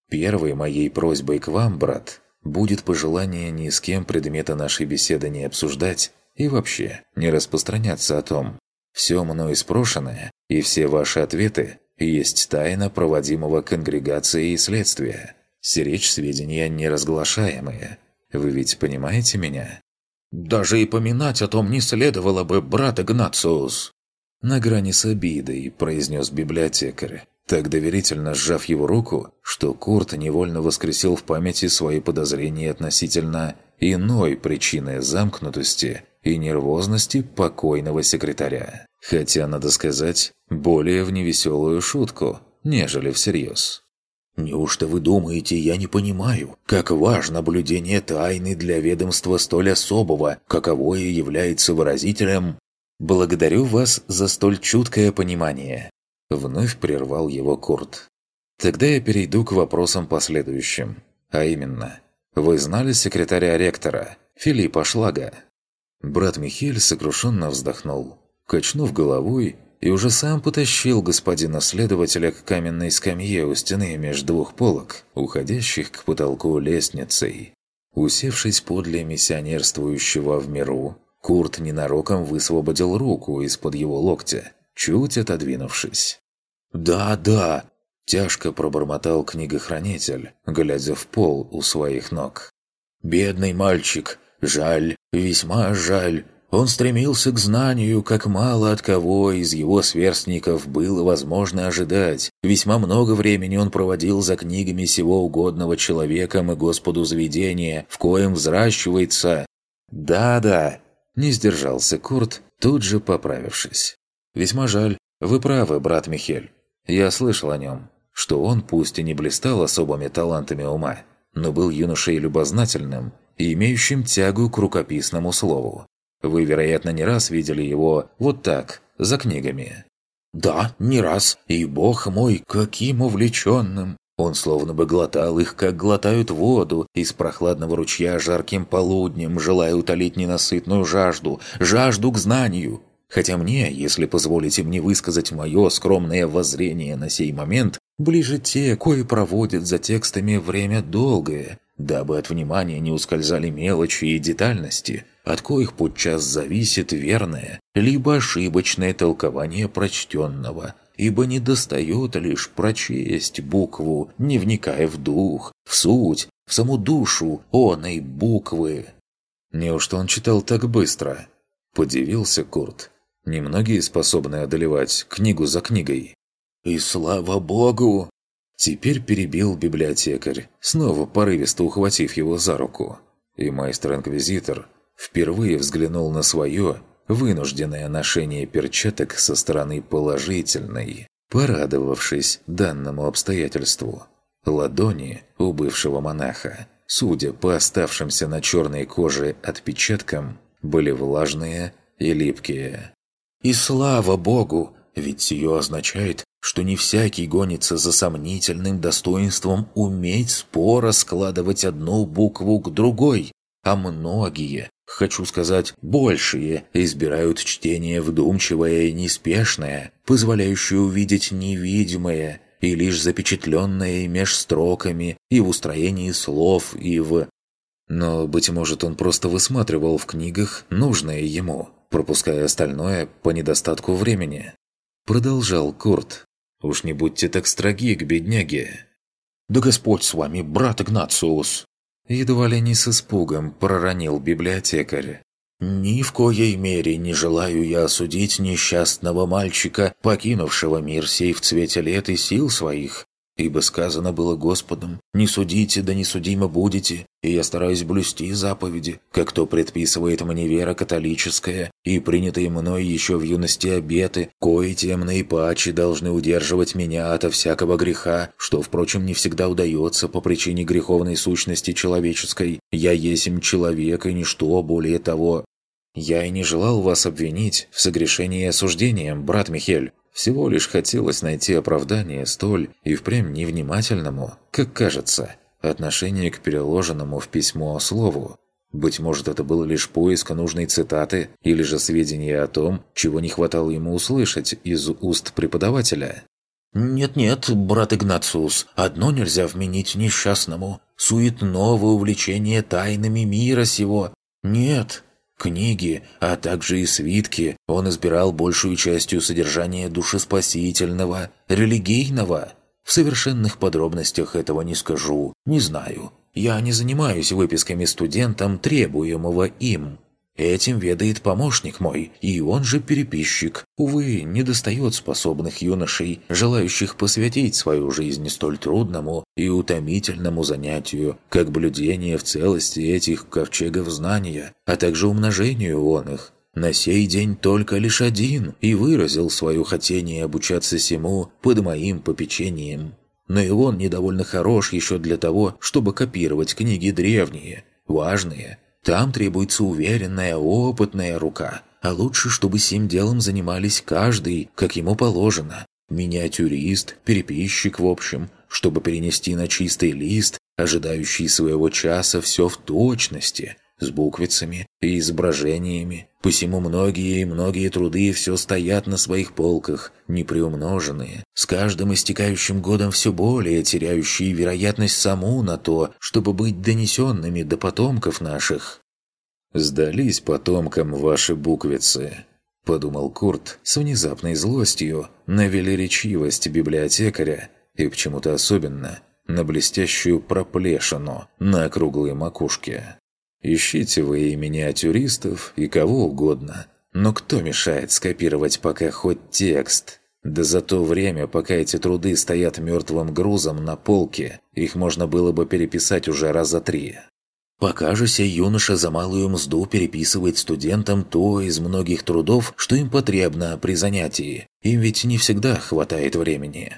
«Первой моей просьбой к вам, брат, будет пожелание ни с кем предмета нашей беседы не обсуждать и вообще не распространяться о том. Все мною спрошенное и все ваши ответы есть тайна проводимого конгрегации и следствия. Сиречь сведения неразглашаемые. Вы ведь понимаете меня?» Даже и поминать о том не следовало бы, брат Игнациус!» На грани с обидой произнес библиотекарь, так доверительно сжав его руку, что Курт невольно воскресил в памяти свои подозрения относительно иной причины замкнутости и нервозности покойного секретаря. Хотя, надо сказать, более в невеселую шутку, нежели всерьез. Неужто вы думаете, я не понимаю, как важно наблюдение тайны для ведомства столь особого, каковое является выразителем... «Благодарю вас за столь чуткое понимание», — вновь прервал его Курт. «Тогда я перейду к вопросам последующим. А именно, вы знали секретаря ректора, Филиппа Шлага?» Брат Михель сокрушенно вздохнул, качнув головой и уже сам потащил господина следователя к каменной скамье у стены между двух полок, уходящих к потолку лестницей. Усевшись подле миссионерствующего в миру, Курт ненароком высвободил руку из-под его локтя, чуть отодвинувшись. «Да, да!» – тяжко пробормотал книгохранитель, глядя в пол у своих ног. «Бедный мальчик! Жаль, весьма жаль, он стремился к знанию, как мало от кого из его сверстников было возможно ожидать. Весьма много времени он проводил за книгами сего угодного человеком и Господу заведения, в коем взращивается... «Да-да», – не сдержался Курт, тут же поправившись. «Весьма жаль. Вы правы, брат Михель. Я слышал о нем, что он пусть и не блистал особыми талантами ума, но был юношей любознательным и имеющим тягу к рукописному слову. Вы, вероятно, не раз видели его вот так, за книгами. «Да, не раз. И бог мой, каким увлеченным!» Он словно бы глотал их, как глотают воду, из прохладного ручья жарким полуднем, желая утолить ненасытную жажду, жажду к знанию. Хотя мне, если позволите мне высказать мое скромное воззрение на сей момент, ближе те, кои проводят за текстами время долгое, дабы от внимания не ускользали мелочи и детальности, от коих подчас зависит верное, либо ошибочное толкование прочтенного, ибо не достает лишь прочесть букву, не вникая в дух, в суть, в саму душу оной буквы. «Неужто он читал так быстро?» – подивился Курт. «Немногие способны одолевать книгу за книгой». «И слава богу!» Теперь перебил библиотекарь, снова порывисто ухватив его за руку. И майстер-инквизитор впервые взглянул на свое вынужденное ношение перчаток со стороны положительной, порадовавшись данному обстоятельству. Ладони у бывшего монаха, судя по оставшимся на черной коже отпечаткам, были влажные и липкие. «И слава богу! Ведь сие означает, что не всякий гонится за сомнительным достоинством уметь споро складывать одну букву к другой, а многие, хочу сказать, большие, избирают чтение вдумчивое и неспешное, позволяющее увидеть невидимое и лишь запечатленное меж строками и в устроении слов, и в... Но, быть может, он просто высматривал в книгах нужное ему, пропуская остальное по недостатку времени. Продолжал Курт. «Уж не будьте так строги к бедняге». «Да Господь с вами, брат Игнациус!» Едва ли не с испугом проронил библиотекарь. «Ни в коей мере не желаю я осудить несчастного мальчика, покинувшего мир сей в цвете лет и сил своих, Ибо сказано было Господом, «Не судите, да не судимо будете, и я стараюсь блюсти заповеди, как то предписывает мне вера католическая, и принятые мной еще в юности обеты, кои темные пачи должны удерживать меня ото всякого греха, что, впрочем, не всегда удается по причине греховной сущности человеческой. Я есмь человек и ничто более того». «Я и не желал вас обвинить в согрешении и осуждением, брат Михель», всего лишь хотелось найти оправдание столь и впрямь невнимательному, как кажется, отношение к переложенному в письмо слову. Быть может, это было лишь поиск нужной цитаты или же сведения о том, чего не хватало ему услышать из уст преподавателя. «Нет-нет, брат Игнациус, одно нельзя вменить несчастному. Суетного увлечения тайнами мира сего. Нет, Книги, а также и свитки он избирал большую частью содержания душеспасительного, религийного. В совершенных подробностях этого не скажу, не знаю. Я не занимаюсь выписками студентам, требуемого им. Этим ведает помощник мой, и он же переписчик. Увы, не достает способных юношей, желающих посвятить свою жизнь столь трудному и утомительному занятию, как блюдение в целости этих ковчегов знания, а также умножению он их. На сей день только лишь один и выразил свое хотение обучаться сему под моим попечением. Но и он недовольно хорош еще для того, чтобы копировать книги древние, важные, там требуется уверенная, опытная рука. А лучше, чтобы сим делом занимались каждый, как ему положено. Миниатюрист, переписчик в общем, чтобы перенести на чистый лист, ожидающий своего часа все в точности, с буквицами и изображениями. Посему многие и многие труды все стоят на своих полках, неприумноженные, с каждым истекающим годом все более теряющие вероятность саму на то, чтобы быть донесенными до потомков наших. «Сдались потомкам ваши буквицы», – подумал Курт с внезапной злостью на велеречивость библиотекаря и почему-то особенно на блестящую проплешину на круглой макушке. Ищите вы и миниатюристов, и кого угодно. Но кто мешает скопировать пока хоть текст? Да за то время, пока эти труды стоят мертвым грузом на полке, их можно было бы переписать уже раза три. Пока юноша за малую мзду переписывает студентам то из многих трудов, что им потребно при занятии. Им ведь не всегда хватает времени.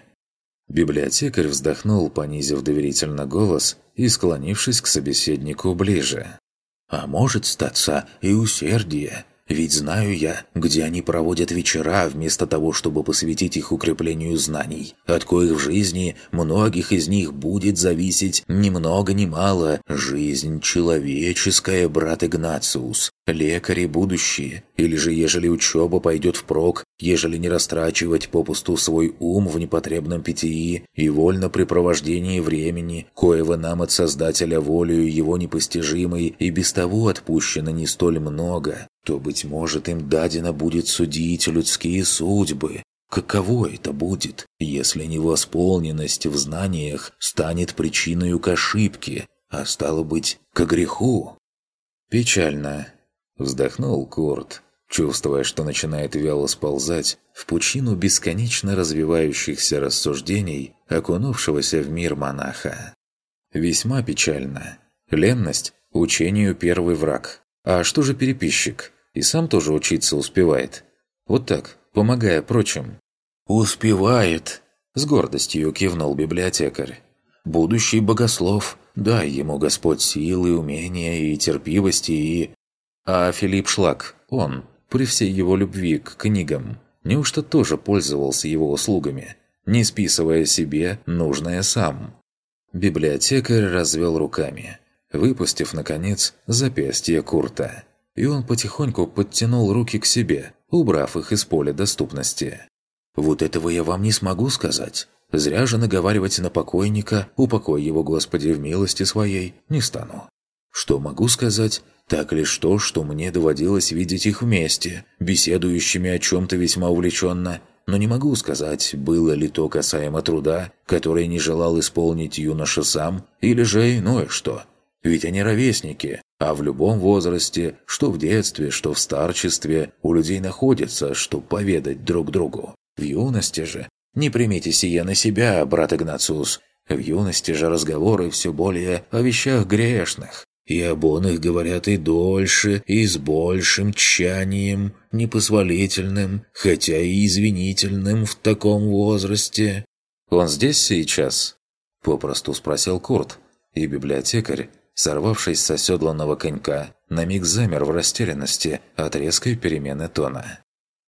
Библиотекарь вздохнул, понизив доверительно голос и склонившись к собеседнику ближе. А может статься и усердие. Ведь знаю я, где они проводят вечера, вместо того, чтобы посвятить их укреплению знаний, от коих в жизни многих из них будет зависеть ни много ни мало жизнь человеческая, брат Игнациус, лекари будущие, или же ежели учеба пойдет впрок, ежели не растрачивать попусту свой ум в непотребном питьи и вольно препровождении времени, коего нам от Создателя волею его непостижимой и без того отпущено не столь много, то, быть может, им дадено будет судить людские судьбы. Каково это будет, если невосполненность в знаниях станет причиной к ошибке, а стало быть, к греху? Печально, Вздохнул Курт, чувствуя, что начинает вяло сползать в пучину бесконечно развивающихся рассуждений, окунувшегося в мир монаха. Весьма печально. Ленность – учению первый враг. А что же переписчик? И сам тоже учиться успевает. Вот так, помогая прочим. «Успевает!» – с гордостью кивнул библиотекарь. «Будущий богослов, дай ему Господь силы, умения и терпивости и а Филипп Шлак, он, при всей его любви к книгам, неужто тоже пользовался его услугами, не списывая себе нужное сам? Библиотекарь развел руками, выпустив, наконец, запястье Курта. И он потихоньку подтянул руки к себе, убрав их из поля доступности. «Вот этого я вам не смогу сказать. Зря же наговаривать на покойника, упокой его, Господи, в милости своей, не стану. Что могу сказать? Так лишь то, что мне доводилось видеть их вместе, беседующими о чем-то весьма увлеченно. Но не могу сказать, было ли то касаемо труда, который не желал исполнить юноша сам, или же иное что. Ведь они ровесники, а в любом возрасте, что в детстве, что в старчестве, у людей находится, что поведать друг другу. В юности же, не примите сие на себя, брат Игнациус, в юности же разговоры все более о вещах грешных, и об он их говорят и дольше, и с большим тщанием, непозволительным, хотя и извинительным в таком возрасте. «Он здесь сейчас?» – попросту спросил Курт, и библиотекарь, сорвавшись с оседланного конька, на миг замер в растерянности от резкой перемены тона.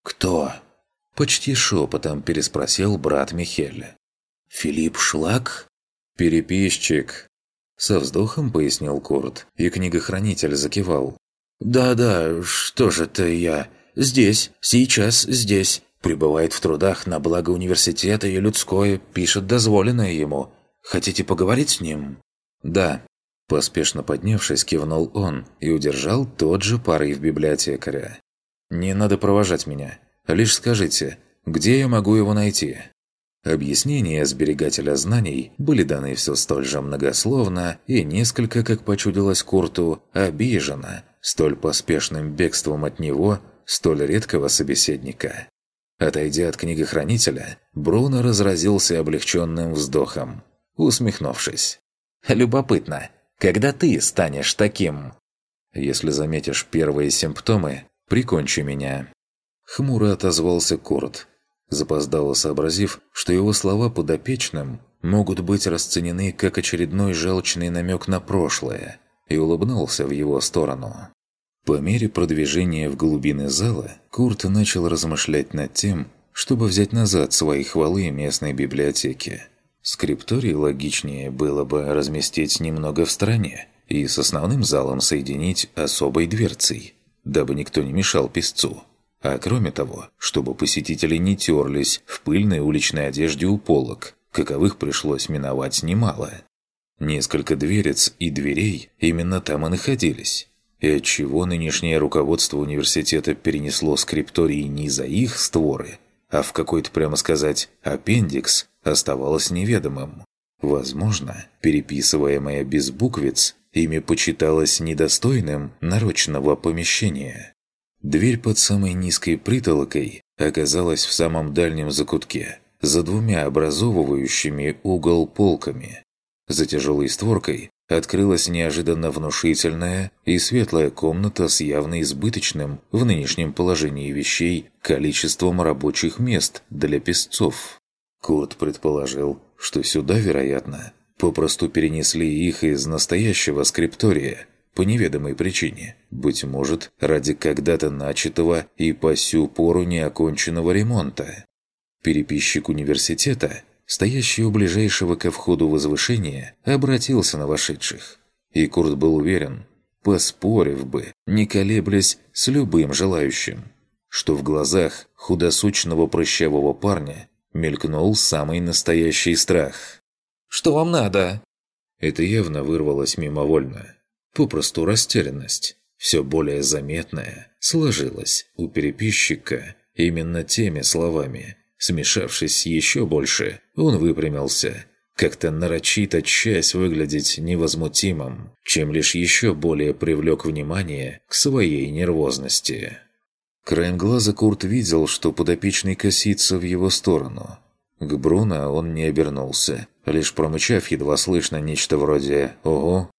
«Кто?» – почти шепотом переспросил брат Михель. «Филипп Шлак?» «Переписчик», со вздохом пояснил Курт, и книгохранитель закивал. «Да-да, что же это я? Здесь, сейчас, здесь. Пребывает в трудах на благо университета и людское, пишет дозволенное ему. Хотите поговорить с ним?» «Да». Поспешно поднявшись, кивнул он и удержал тот же порыв библиотекаря. «Не надо провожать меня. Лишь скажите, где я могу его найти?» Объяснения сберегателя знаний были даны все столь же многословно и несколько, как почудилось Курту, обиженно, столь поспешным бегством от него, столь редкого собеседника. Отойдя от книгохранителя, Бруно разразился облегченным вздохом, усмехнувшись. «Любопытно, когда ты станешь таким?» «Если заметишь первые симптомы, прикончи меня». Хмуро отозвался Курт, запоздало сообразив, что его слова подопечным могут быть расценены как очередной желчный намек на прошлое, и улыбнулся в его сторону. По мере продвижения в глубины зала, Курт начал размышлять над тем, чтобы взять назад свои хвалы местной библиотеки. Скрипторий логичнее было бы разместить немного в стороне и с основным залом соединить особой дверцей, дабы никто не мешал песцу. А кроме того, чтобы посетители не терлись в пыльной уличной одежде у полок, каковых пришлось миновать немало. Несколько дверец и дверей именно там и находились. И отчего нынешнее руководство университета перенесло скриптории не за их створы, а в какой-то, прямо сказать, аппендикс, оставалось неведомым. Возможно, переписываемое без буквиц, ими почиталось недостойным нарочного помещения. Дверь под самой низкой притолокой оказалась в самом дальнем закутке, за двумя образовывающими угол полками. За тяжелой створкой открылась неожиданно внушительная и светлая комната с явно избыточным в нынешнем положении вещей количеством рабочих мест для песцов. Курт предположил, что сюда, вероятно, попросту перенесли их из настоящего скриптория – по неведомой причине, быть может, ради когда-то начатого и по сю пору неоконченного ремонта. Переписчик университета, стоящий у ближайшего ко входу возвышения, обратился на вошедших. И Курт был уверен, поспорив бы, не колеблясь с любым желающим, что в глазах худосучного прыщавого парня мелькнул самый настоящий страх. «Что вам надо?» Это явно вырвалось мимовольно попросту растерянность, все более заметная, сложилась у переписчика именно теми словами. Смешавшись еще больше, он выпрямился, как-то нарочито часть выглядеть невозмутимым, чем лишь еще более привлек внимание к своей нервозности. Краем глаза Курт видел, что подопечный косится в его сторону. К Бруно он не обернулся, лишь промычав едва слышно нечто вроде «Ого,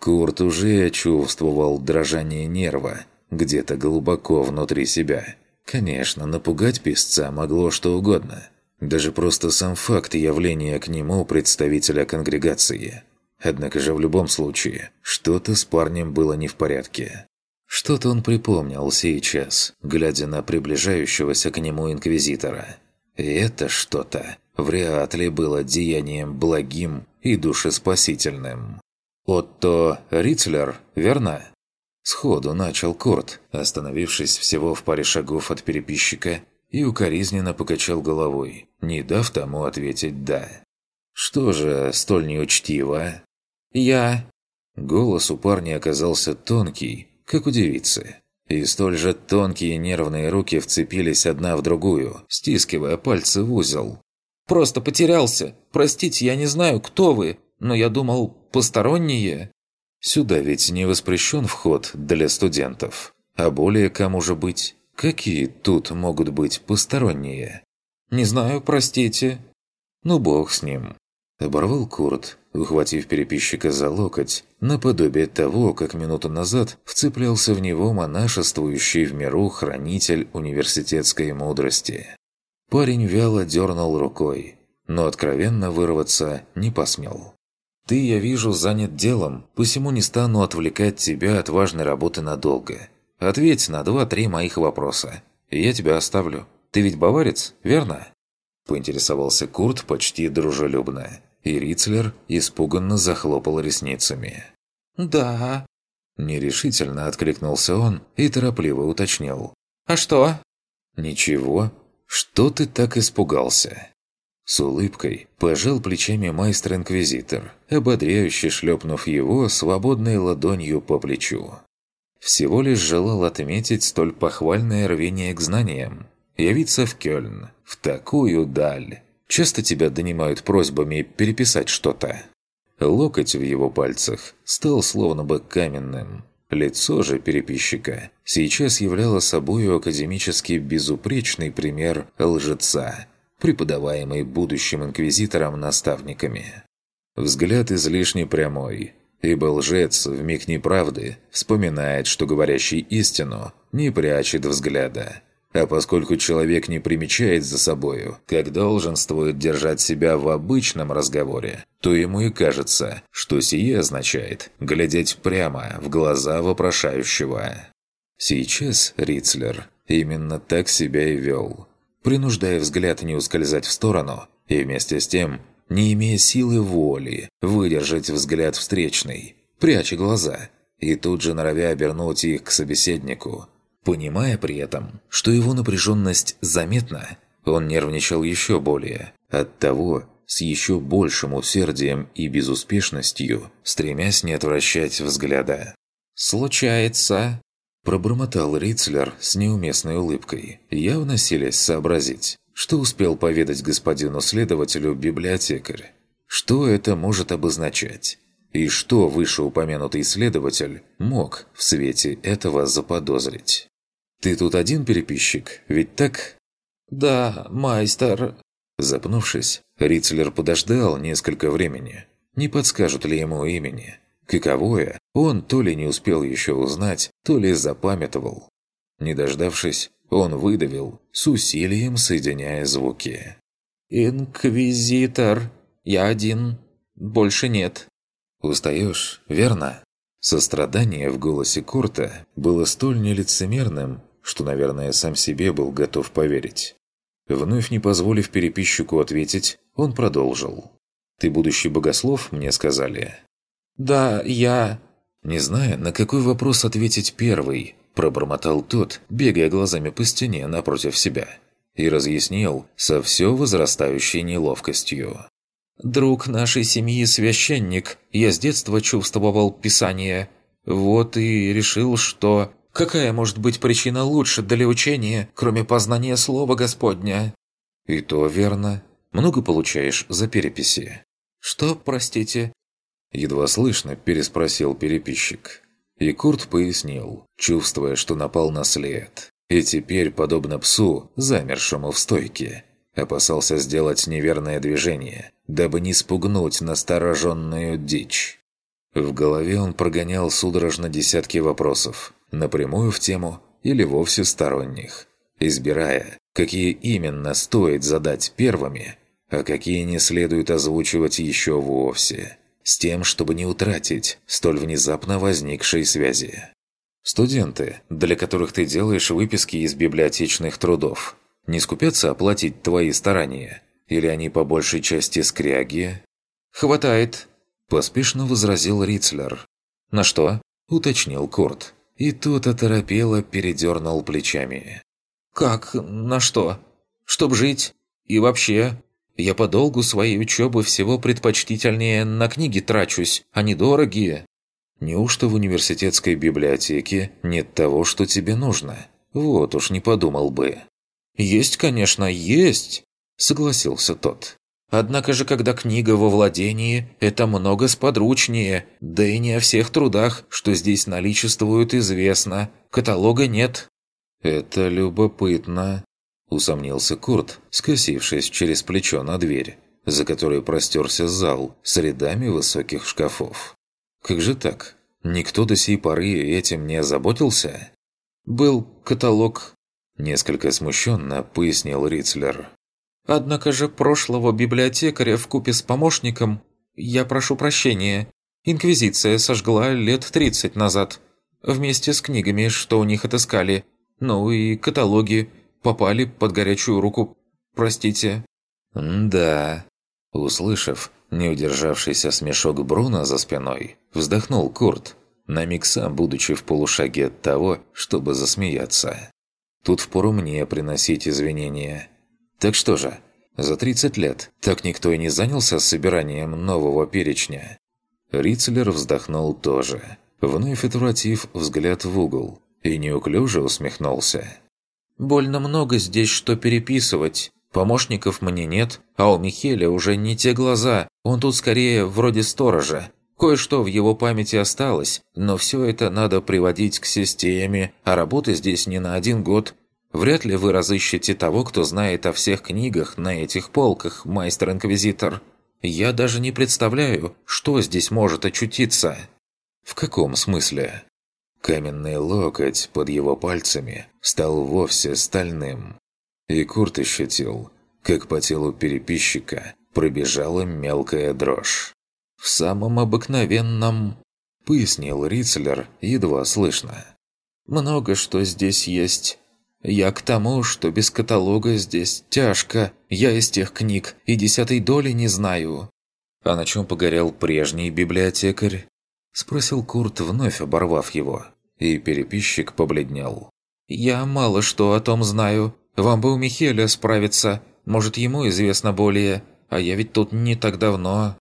Курт уже чувствовал дрожание нерва где-то глубоко внутри себя. Конечно, напугать песца могло что угодно. Даже просто сам факт явления к нему представителя конгрегации. Однако же в любом случае, что-то с парнем было не в порядке. Что-то он припомнил сейчас, глядя на приближающегося к нему инквизитора. И это что-то вряд ли было деянием благим и душеспасительным. «Отто Рицлер, верно?» Сходу начал Курт, остановившись всего в паре шагов от переписчика, и укоризненно покачал головой, не дав тому ответить «да». «Что же столь неучтиво?» «Я...» Голос у парня оказался тонкий, как у девицы. И столь же тонкие нервные руки вцепились одна в другую, стискивая пальцы в узел. «Просто потерялся. Простите, я не знаю, кто вы, но я думал, посторонние». Сюда ведь не воспрещен вход для студентов. А более кому же быть? Какие тут могут быть посторонние? «Не знаю, простите». «Ну, бог с ним». Оборвал Курт, ухватив переписчика за локоть, наподобие того, как минуту назад вцеплялся в него монашествующий в миру хранитель университетской мудрости. Парень вяло дернул рукой, но откровенно вырваться не посмел. «Ты, я вижу, занят делом, посему не стану отвлекать тебя от важной работы надолго. Ответь на два-три моих вопроса, и я тебя оставлю. Ты ведь баварец, верно?» Поинтересовался Курт почти дружелюбно, и Рицлер испуганно захлопал ресницами. «Да». Нерешительно откликнулся он и торопливо уточнил. «А что?» «Ничего. Что ты так испугался?» С улыбкой пожал плечами майстер-инквизитор, ободряюще шлепнув его свободной ладонью по плечу. Всего лишь желал отметить столь похвальное рвение к знаниям. Явиться в Кёльн, в такую даль. Часто тебя донимают просьбами переписать что-то. Локоть в его пальцах стал словно бы каменным. Лицо же переписчика сейчас являло собою академически безупречный пример лжеца, преподаваемый будущим инквизитором-наставниками. Взгляд излишне прямой, ибо лжец в миг неправды вспоминает, что говорящий истину не прячет взгляда, а поскольку человек не примечает за собою, как долженствует держать себя в обычном разговоре, то ему и кажется, что сие означает глядеть прямо в глаза вопрошающего. Сейчас Рицлер именно так себя и вел, принуждая взгляд не ускользать в сторону и вместе с тем не имея силы воли выдержать взгляд встречный, пряча глаза и тут же норовя обернуть их к собеседнику – Понимая при этом, что его напряженность заметна, он нервничал еще более. Оттого с еще большим усердием и безуспешностью, стремясь не отвращать взгляда. «Случается», – пробормотал Рицлер с неуместной улыбкой, явно селясь сообразить, что успел поведать господину следователю библиотекарь. Что это может обозначать? И что вышеупомянутый следователь мог в свете этого заподозрить? «Ты тут один переписчик, ведь так?» «Да, майстер...» Запнувшись, Рицлер подождал несколько времени. Не подскажут ли ему имени? Каковое, он то ли не успел еще узнать, то ли запамятовал. Не дождавшись, он выдавил, с усилием соединяя звуки. «Инквизитор. Я один. Больше нет». «Устаешь, верно?» Сострадание в голосе Курта было столь нелицемерным, что, наверное, сам себе был готов поверить. Вновь не позволив переписчику ответить, он продолжил. «Ты будущий богослов, мне сказали?» «Да, я...» Не зная, на какой вопрос ответить первый, пробормотал тот, бегая глазами по стене напротив себя, и разъяснил со все возрастающей неловкостью. «Друг нашей семьи священник, я с детства чувствовал Писание. Вот и решил, что Какая может быть причина лучше для учения, кроме познания Слова Господня?» «И то верно. Много получаешь за переписи?» «Что, простите?» Едва слышно переспросил переписчик. И Курт пояснил, чувствуя, что напал на след. И теперь, подобно псу, замершему в стойке, опасался сделать неверное движение, дабы не спугнуть настороженную дичь. В голове он прогонял судорожно десятки вопросов, напрямую в тему или вовсе сторонних, избирая, какие именно стоит задать первыми, а какие не следует озвучивать еще вовсе, с тем, чтобы не утратить столь внезапно возникшей связи. Студенты, для которых ты делаешь выписки из библиотечных трудов, не скупятся оплатить твои старания? Или они по большей части скряги? «Хватает», – поспешно возразил Рицлер. «На что?» – уточнил Курт. И тут оторопело передернул плечами. «Как? На что? Чтоб жить? И вообще? Я по долгу своей учебы всего предпочтительнее на книги трачусь, они дорогие». Неужто в университетской библиотеке нет того, что тебе нужно? Вот уж не подумал бы». «Есть, конечно, есть», – согласился тот. «Однако же, когда книга во владении, это много сподручнее, да и не о всех трудах, что здесь наличествуют, известно. Каталога нет». «Это любопытно», – усомнился Курт, скосившись через плечо на дверь, за которой простерся зал с рядами высоких шкафов. «Как же так? Никто до сей поры этим не озаботился?» «Был каталог», – несколько смущенно пояснил Рицлер. «Однако же прошлого библиотекаря в купе с помощником, я прошу прощения, Инквизиция сожгла лет тридцать назад, вместе с книгами, что у них отыскали, ну и каталоги, попали под горячую руку. Простите». «Да». Услышав не удержавшийся смешок Бруно за спиной, вздохнул Курт, на миг сам будучи в полушаге от того, чтобы засмеяться. Тут впору мне приносить извинения. Так что же, за 30 лет так никто и не занялся собиранием нового перечня. Рицлер вздохнул тоже, вновь отвратив взгляд в угол, и неуклюже усмехнулся. «Больно много здесь что переписывать. Помощников мне нет, а у Михеля уже не те глаза, он тут скорее вроде сторожа. Кое-что в его памяти осталось, но все это надо приводить к системе, а работы здесь не на один год. Вряд ли вы разыщете того, кто знает о всех книгах на этих полках, майстер-инквизитор. Я даже не представляю, что здесь может очутиться». «В каком смысле?» Каменный локоть под его пальцами стал вовсе стальным. И Курт ощутил, как по телу переписчика пробежала мелкая дрожь. «В самом обыкновенном...» — пояснил Рицлер едва слышно. «Много что здесь есть. Я к тому, что без каталога здесь тяжко. Я из тех книг и десятой доли не знаю». «А на чем погорел прежний библиотекарь?» – спросил Курт, вновь оборвав его и переписчик побледнел. «Я мало что о том знаю. Вам бы у Михеля справиться. Может, ему известно более. А я ведь тут не так давно».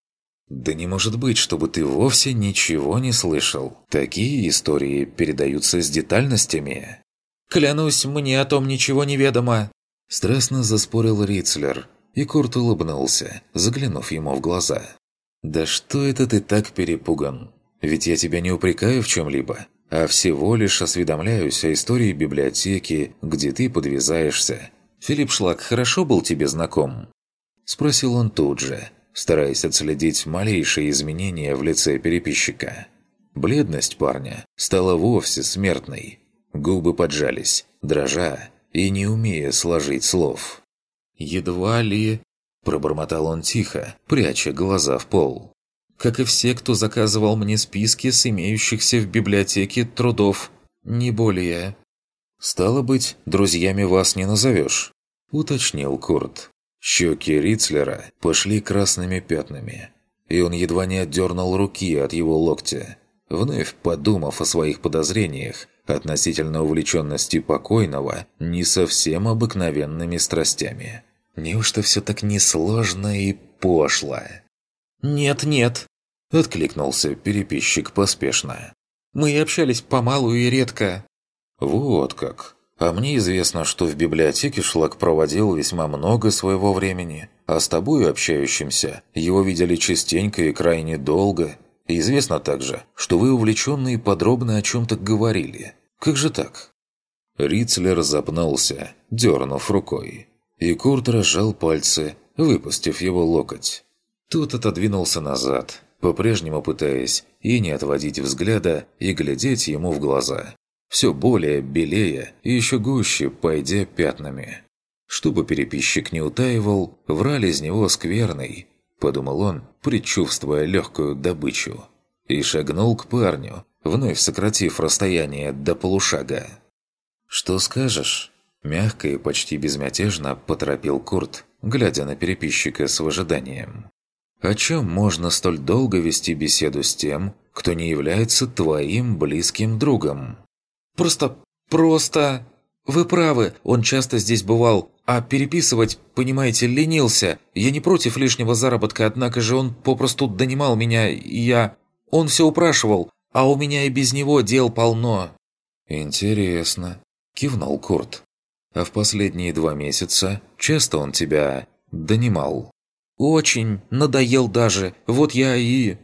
«Да не может быть, чтобы ты вовсе ничего не слышал. Такие истории передаются с детальностями». «Клянусь, мне о том ничего не ведомо!» Страстно заспорил Рицлер, и Курт улыбнулся, заглянув ему в глаза. «Да что это ты так перепуган? Ведь я тебя не упрекаю в чем-либо а всего лишь осведомляюсь о истории библиотеки, где ты подвязаешься. Филипп Шлак хорошо был тебе знаком?» Спросил он тут же, стараясь отследить малейшие изменения в лице переписчика. Бледность парня стала вовсе смертной. Губы поджались, дрожа и не умея сложить слов. «Едва ли...» – пробормотал он тихо, пряча глаза в пол как и все, кто заказывал мне списки с имеющихся в библиотеке трудов, не более. «Стало быть, друзьями вас не назовешь», – уточнил Курт. Щеки Рицлера пошли красными пятнами, и он едва не отдернул руки от его локтя, вновь подумав о своих подозрениях относительно увлеченности покойного не совсем обыкновенными страстями. Неужто все так несложно и пошло? «Нет-нет», – откликнулся переписчик поспешно. «Мы общались помалу и редко». «Вот как. А мне известно, что в библиотеке Шлак проводил весьма много своего времени, а с тобой общающимся его видели частенько и крайне долго. Известно также, что вы увлеченно и подробно о чем-то говорили. Как же так?» Рицлер запнулся, дернув рукой. И Курт разжал пальцы, выпустив его локоть. Тот отодвинулся назад, по-прежнему пытаясь и не отводить взгляда, и глядеть ему в глаза. Все более белее и еще гуще, пойдя пятнами. Чтобы переписчик не утаивал, врали из него скверный, подумал он, предчувствуя легкую добычу. И шагнул к парню, вновь сократив расстояние до полушага. «Что скажешь?» Мягко и почти безмятежно поторопил Курт, глядя на переписчика с ожиданием. О чем можно столь долго вести беседу с тем, кто не является твоим близким другом? Просто... просто... Вы правы, он часто здесь бывал, а переписывать, понимаете, ленился. Я не против лишнего заработка, однако же он попросту донимал меня, и я... Он все упрашивал, а у меня и без него дел полно». «Интересно», – кивнул Курт. «А в последние два месяца часто он тебя донимал?» «Очень. Надоел даже. Вот я и...»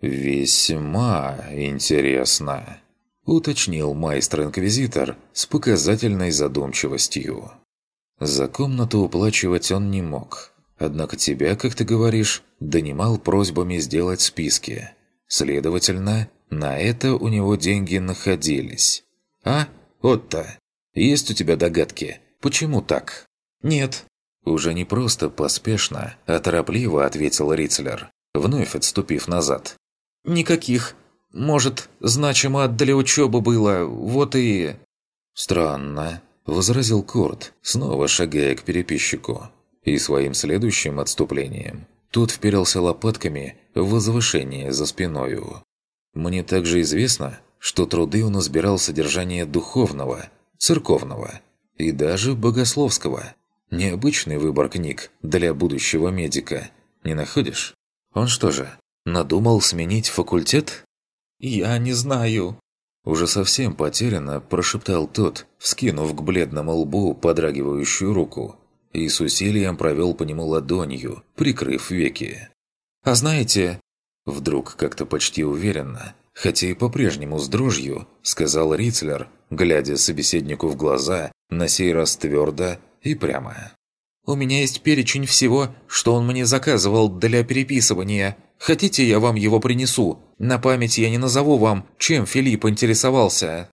«Весьма интересно», – уточнил майстер-инквизитор с показательной задумчивостью. «За комнату уплачивать он не мог. Однако тебя, как ты говоришь, донимал просьбами сделать списки. Следовательно, на это у него деньги находились. А, Отто, есть у тебя догадки? Почему так? Нет. Уже не просто поспешно, а торопливо ответил Рицлер, вновь отступив назад. Никаких. Может, значимо отдали учебы было, вот и... Странно, возразил Курт, снова шагая к переписчику. И своим следующим отступлением тот вперился лопатками в возвышение за спиною. Мне также известно, что труды он избирал содержание духовного, церковного и даже богословского. Необычный выбор книг для будущего медика. Не находишь? Он что же, надумал сменить факультет? «Я не знаю», уже совсем потерянно прошептал тот, вскинув к бледному лбу подрагивающую руку, и с усилием провел по нему ладонью, прикрыв веки. «А знаете...» Вдруг как-то почти уверенно, хотя и по-прежнему с дрожью, сказал Рицлер, глядя собеседнику в глаза, на сей раз твердо и прямо. «У меня есть перечень всего, что он мне заказывал для переписывания. Хотите, я вам его принесу? На память я не назову вам, чем Филипп интересовался».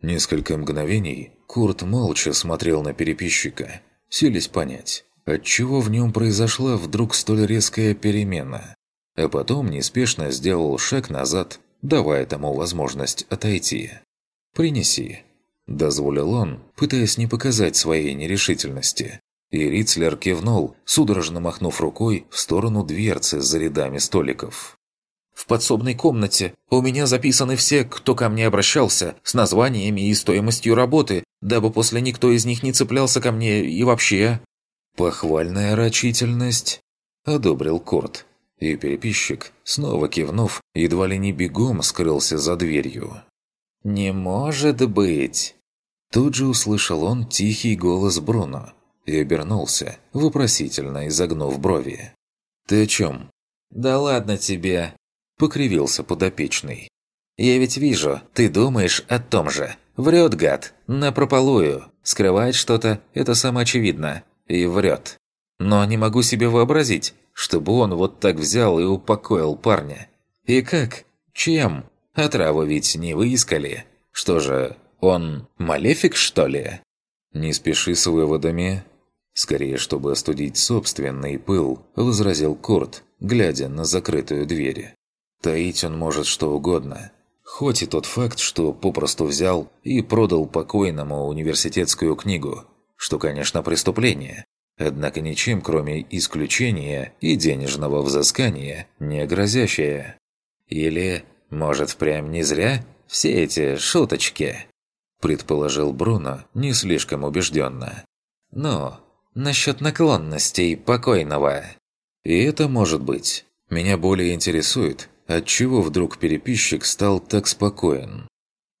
Несколько мгновений Курт молча смотрел на переписчика, селись понять, отчего в нем произошла вдруг столь резкая перемена. А потом неспешно сделал шаг назад, давая тому возможность отойти. «Принеси», – дозволил он, пытаясь не показать своей нерешительности. И Рицлер кивнул, судорожно махнув рукой в сторону дверцы за рядами столиков. В подсобной комнате у меня записаны все, кто ко мне обращался, с названиями и стоимостью работы, дабы после никто из них не цеплялся ко мне и вообще...» «Похвальная рачительность», – одобрил Корт. И переписчик, снова кивнув, едва ли не бегом скрылся за дверью. «Не может быть!» Тут же услышал он тихий голос Бруно и обернулся, вопросительно изогнув брови. «Ты о чем?» «Да ладно тебе!» покривился подопечный. «Я ведь вижу, ты думаешь о том же. Врет, гад, напропалую. Скрывает что-то, это самоочевидно. И врет. Но не могу себе вообразить, чтобы он вот так взял и упокоил парня. И как? Чем? Отраву ведь не выискали. Что же, он малефик, что ли?» «Не спеши с выводами». Скорее, чтобы остудить собственный пыл, возразил Курт, глядя на закрытую дверь. Таить он может что угодно. Хоть и тот факт, что попросту взял и продал покойному университетскую книгу, что, конечно, преступление, однако ничем, кроме исключения и денежного взыскания, не грозящее. Или, может, впрямь не зря все эти шуточки? Предположил Бруно не слишком убежденно. «Ну, насчет наклонностей покойного». «И это может быть. Меня более интересует, Отчего вдруг переписчик стал так спокоен?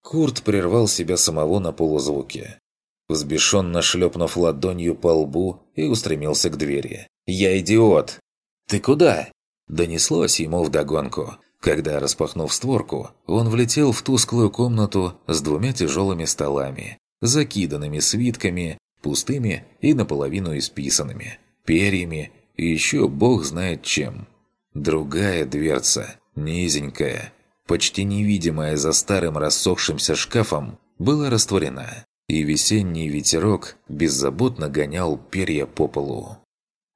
Курт прервал себя самого на полузвуке. Взбешенно шлепнув ладонью по лбу и устремился к двери. «Я идиот!» «Ты куда?» Донеслось ему вдогонку. Когда, распахнув створку, он влетел в тусклую комнату с двумя тяжелыми столами, закиданными свитками, пустыми и наполовину исписанными, перьями и еще бог знает чем. Другая дверца, низенькая, почти невидимая за старым рассохшимся шкафом, была растворена, и весенний ветерок беззаботно гонял перья по полу.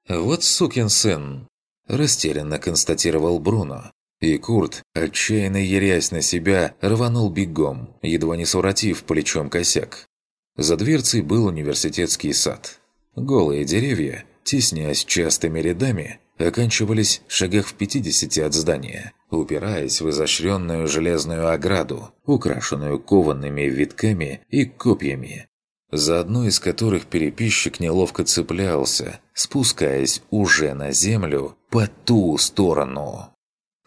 «Вот сукин сын!» – растерянно констатировал Бруно. И Курт, отчаянно ярясь на себя, рванул бегом, едва не своротив плечом косяк. За дверцей был университетский сад. Голые деревья, теснясь частыми рядами, оканчивались в шагах в 50 от здания, упираясь в изощренную железную ограду, украшенную коваными витками и копьями, за одной из которых переписчик неловко цеплялся, спускаясь уже на землю по ту сторону.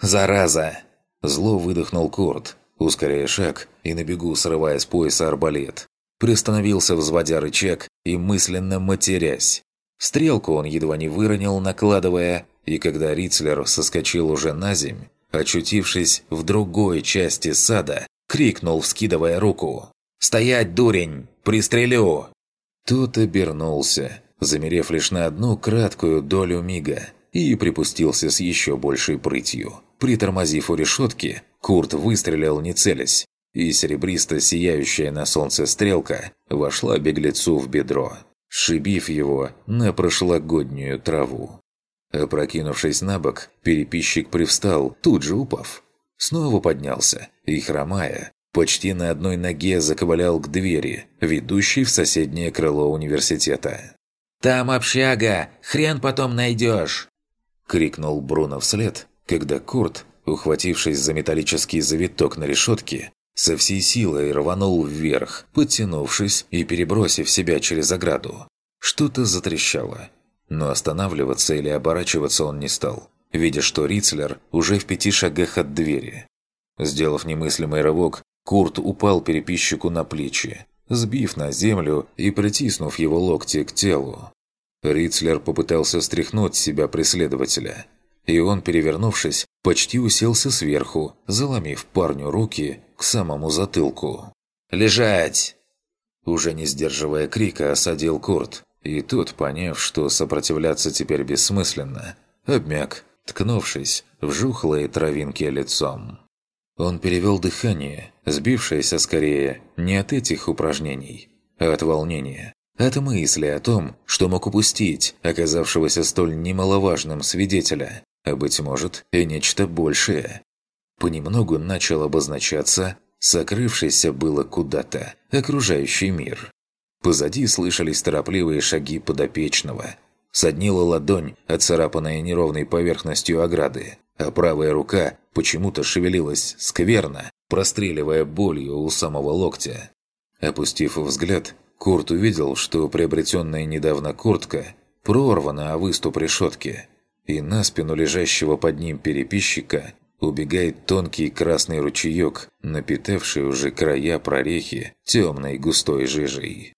«Зараза!» – зло выдохнул Курт, ускоряя шаг и на бегу срывая с пояса арбалет. Приостановился, взводя рычаг и мысленно матерясь. Стрелку он едва не выронил, накладывая, и когда Рицлер соскочил уже на земь, очутившись в другой части сада, крикнул, вскидывая руку. «Стоять, дурень! Пристрелю!» Тот обернулся, замерев лишь на одну краткую долю мига, и припустился с еще большей прытью. Притормозив у решетки, Курт выстрелил не целясь, и серебристо сияющая на солнце стрелка вошла беглецу в бедро, шибив его на прошлогоднюю траву. Опрокинувшись на бок, переписчик привстал, тут же упав. Снова поднялся и, хромая, почти на одной ноге заковылял к двери, ведущей в соседнее крыло университета. «Там общага! Хрен потом найдешь!» — крикнул Бруно вслед, когда Курт, ухватившись за металлический завиток на решетке, со всей силой рванул вверх, подтянувшись и перебросив себя через ограду. Что-то затрещало. Но останавливаться или оборачиваться он не стал, видя, что Рицлер уже в пяти шагах от двери. Сделав немыслимый рывок, Курт упал переписчику на плечи, сбив на землю и притиснув его локти к телу. Рицлер попытался стряхнуть себя преследователя, и он, перевернувшись, почти уселся сверху, заломив парню руки к самому затылку. «Лежать!» Уже не сдерживая крика, осадил Курт, и тот, поняв, что сопротивляться теперь бессмысленно, обмяк, ткнувшись в жухлые травинки лицом. Он перевел дыхание, сбившееся скорее не от этих упражнений, а от волнения, от мысли о том, что мог упустить оказавшегося столь немаловажным свидетеля, а, быть может, и нечто большее. Понемногу начал обозначаться сокрывшийся было куда-то окружающий мир. Позади слышались торопливые шаги подопечного. Соднила ладонь, оцарапанная неровной поверхностью ограды, а правая рука почему-то шевелилась скверно, простреливая болью у самого локтя. Опустив взгляд, Курт увидел, что приобретенная недавно куртка прорвана о выступ решетки, и на спину лежащего под ним переписчика убегает тонкий красный ручеек, напитавший уже края прорехи темной густой жижей.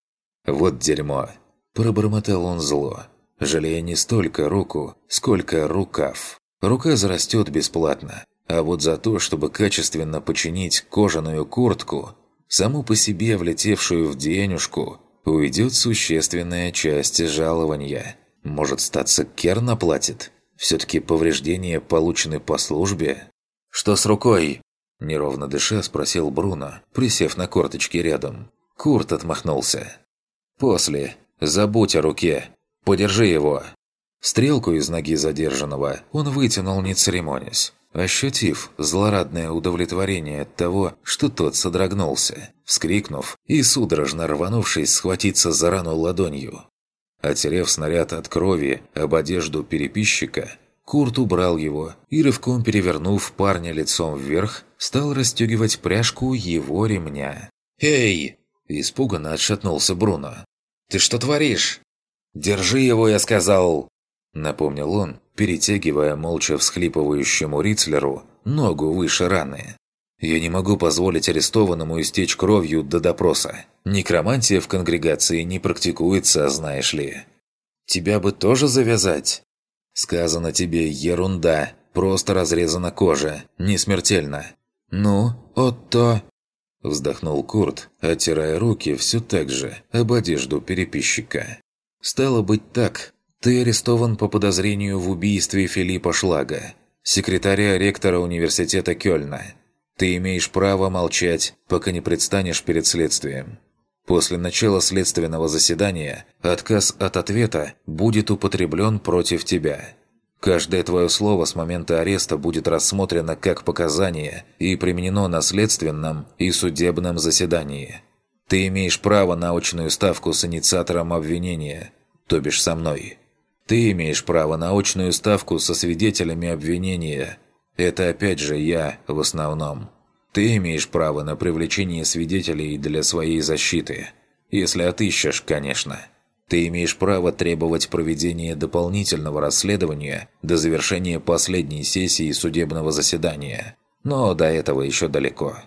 «Вот дерьмо!» – пробормотал он зло, жалея не столько руку, сколько рукав. Рука зарастет бесплатно, а вот за то, чтобы качественно починить кожаную куртку, саму по себе влетевшую в денежку, уйдет существенная часть жалования. Может, статься Керн оплатит? Все-таки повреждения получены по службе? «Что с рукой?» Неровно дыша спросил Бруно, присев на корточки рядом. Курт отмахнулся. «После. Забудь о руке. Подержи его». Стрелку из ноги задержанного он вытянул не церемонясь, ощутив злорадное удовлетворение от того, что тот содрогнулся, вскрикнув и судорожно рванувшись схватиться за рану ладонью. Отерев снаряд от крови об одежду переписчика, Курт убрал его и, рывком перевернув парня лицом вверх, стал расстегивать пряжку его ремня. «Эй!» – испуганно отшатнулся Бруно. «Ты что творишь?» «Держи его, я сказал!» – напомнил он, перетягивая молча всхлипывающему Рицлеру ногу выше раны. «Я не могу позволить арестованному истечь кровью до допроса. Некромантия в конгрегации не практикуется, знаешь ли. Тебя бы тоже завязать?» «Сказано тебе ерунда, просто разрезана кожа, не смертельно». «Ну, Отто...» Вздохнул Курт, оттирая руки все так же об одежду переписчика. «Стало быть так. Ты арестован по подозрению в убийстве Филиппа Шлага, секретаря ректора университета Кёльна. Ты имеешь право молчать, пока не предстанешь перед следствием. После начала следственного заседания отказ от ответа будет употреблен против тебя. Каждое твое слово с момента ареста будет рассмотрено как показание и применено на следственном и судебном заседании. Ты имеешь право на очную ставку с инициатором обвинения, то бишь со мной. Ты имеешь право на очную ставку со свидетелями обвинения. Это опять же я в основном. Ты имеешь право на привлечение свидетелей для своей защиты. Если отыщешь, конечно. Ты имеешь право требовать проведения дополнительного расследования до завершения последней сессии судебного заседания. Но до этого еще далеко.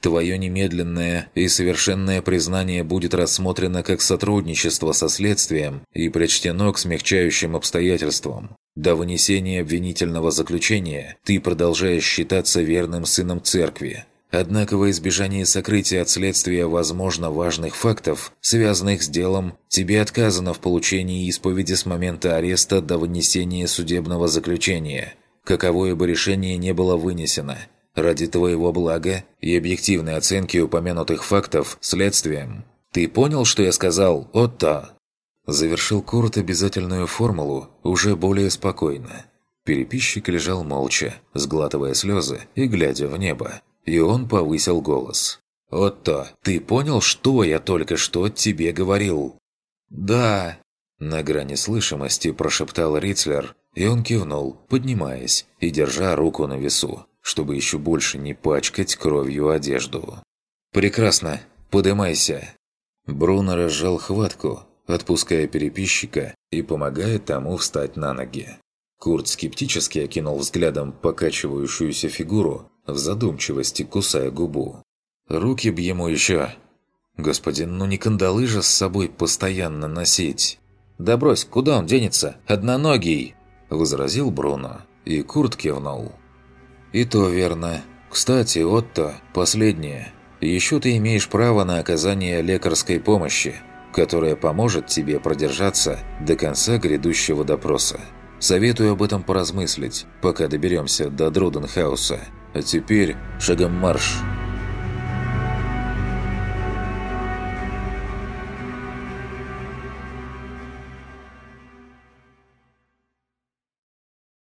Твое немедленное и совершенное признание будет рассмотрено как сотрудничество со следствием и прочтено к смягчающим обстоятельствам. До вынесения обвинительного заключения ты продолжаешь считаться верным сыном церкви. Однако во избежание сокрытия от следствия возможно важных фактов, связанных с делом, тебе отказано в получении исповеди с момента ареста до вынесения судебного заключения, каковое бы решение не было вынесено – ради твоего блага и объективной оценки упомянутых фактов следствием. Ты понял, что я сказал, Отто?» Завершил Курт обязательную формулу уже более спокойно. Переписчик лежал молча, сглатывая слезы и глядя в небо. И он повысил голос. «Отто, ты понял, что я только что тебе говорил?» «Да», – на грани слышимости прошептал Рицлер, и он кивнул, поднимаясь и держа руку на весу чтобы еще больше не пачкать кровью одежду. «Прекрасно! Подымайся!» Бруно разжал хватку, отпуская переписчика и помогая тому встать на ноги. Курт скептически окинул взглядом покачивающуюся фигуру, в задумчивости кусая губу. «Руки б ему еще!» «Господин, ну не кандалы же с собой постоянно носить!» «Да брось, куда он денется? Одноногий!» – возразил Бруно, и Курт кивнул. «И то верно. Кстати, Отто, последнее. Еще ты имеешь право на оказание лекарской помощи, которая поможет тебе продержаться до конца грядущего допроса. Советую об этом поразмыслить, пока доберемся до Друденхауса. А теперь шагом марш!»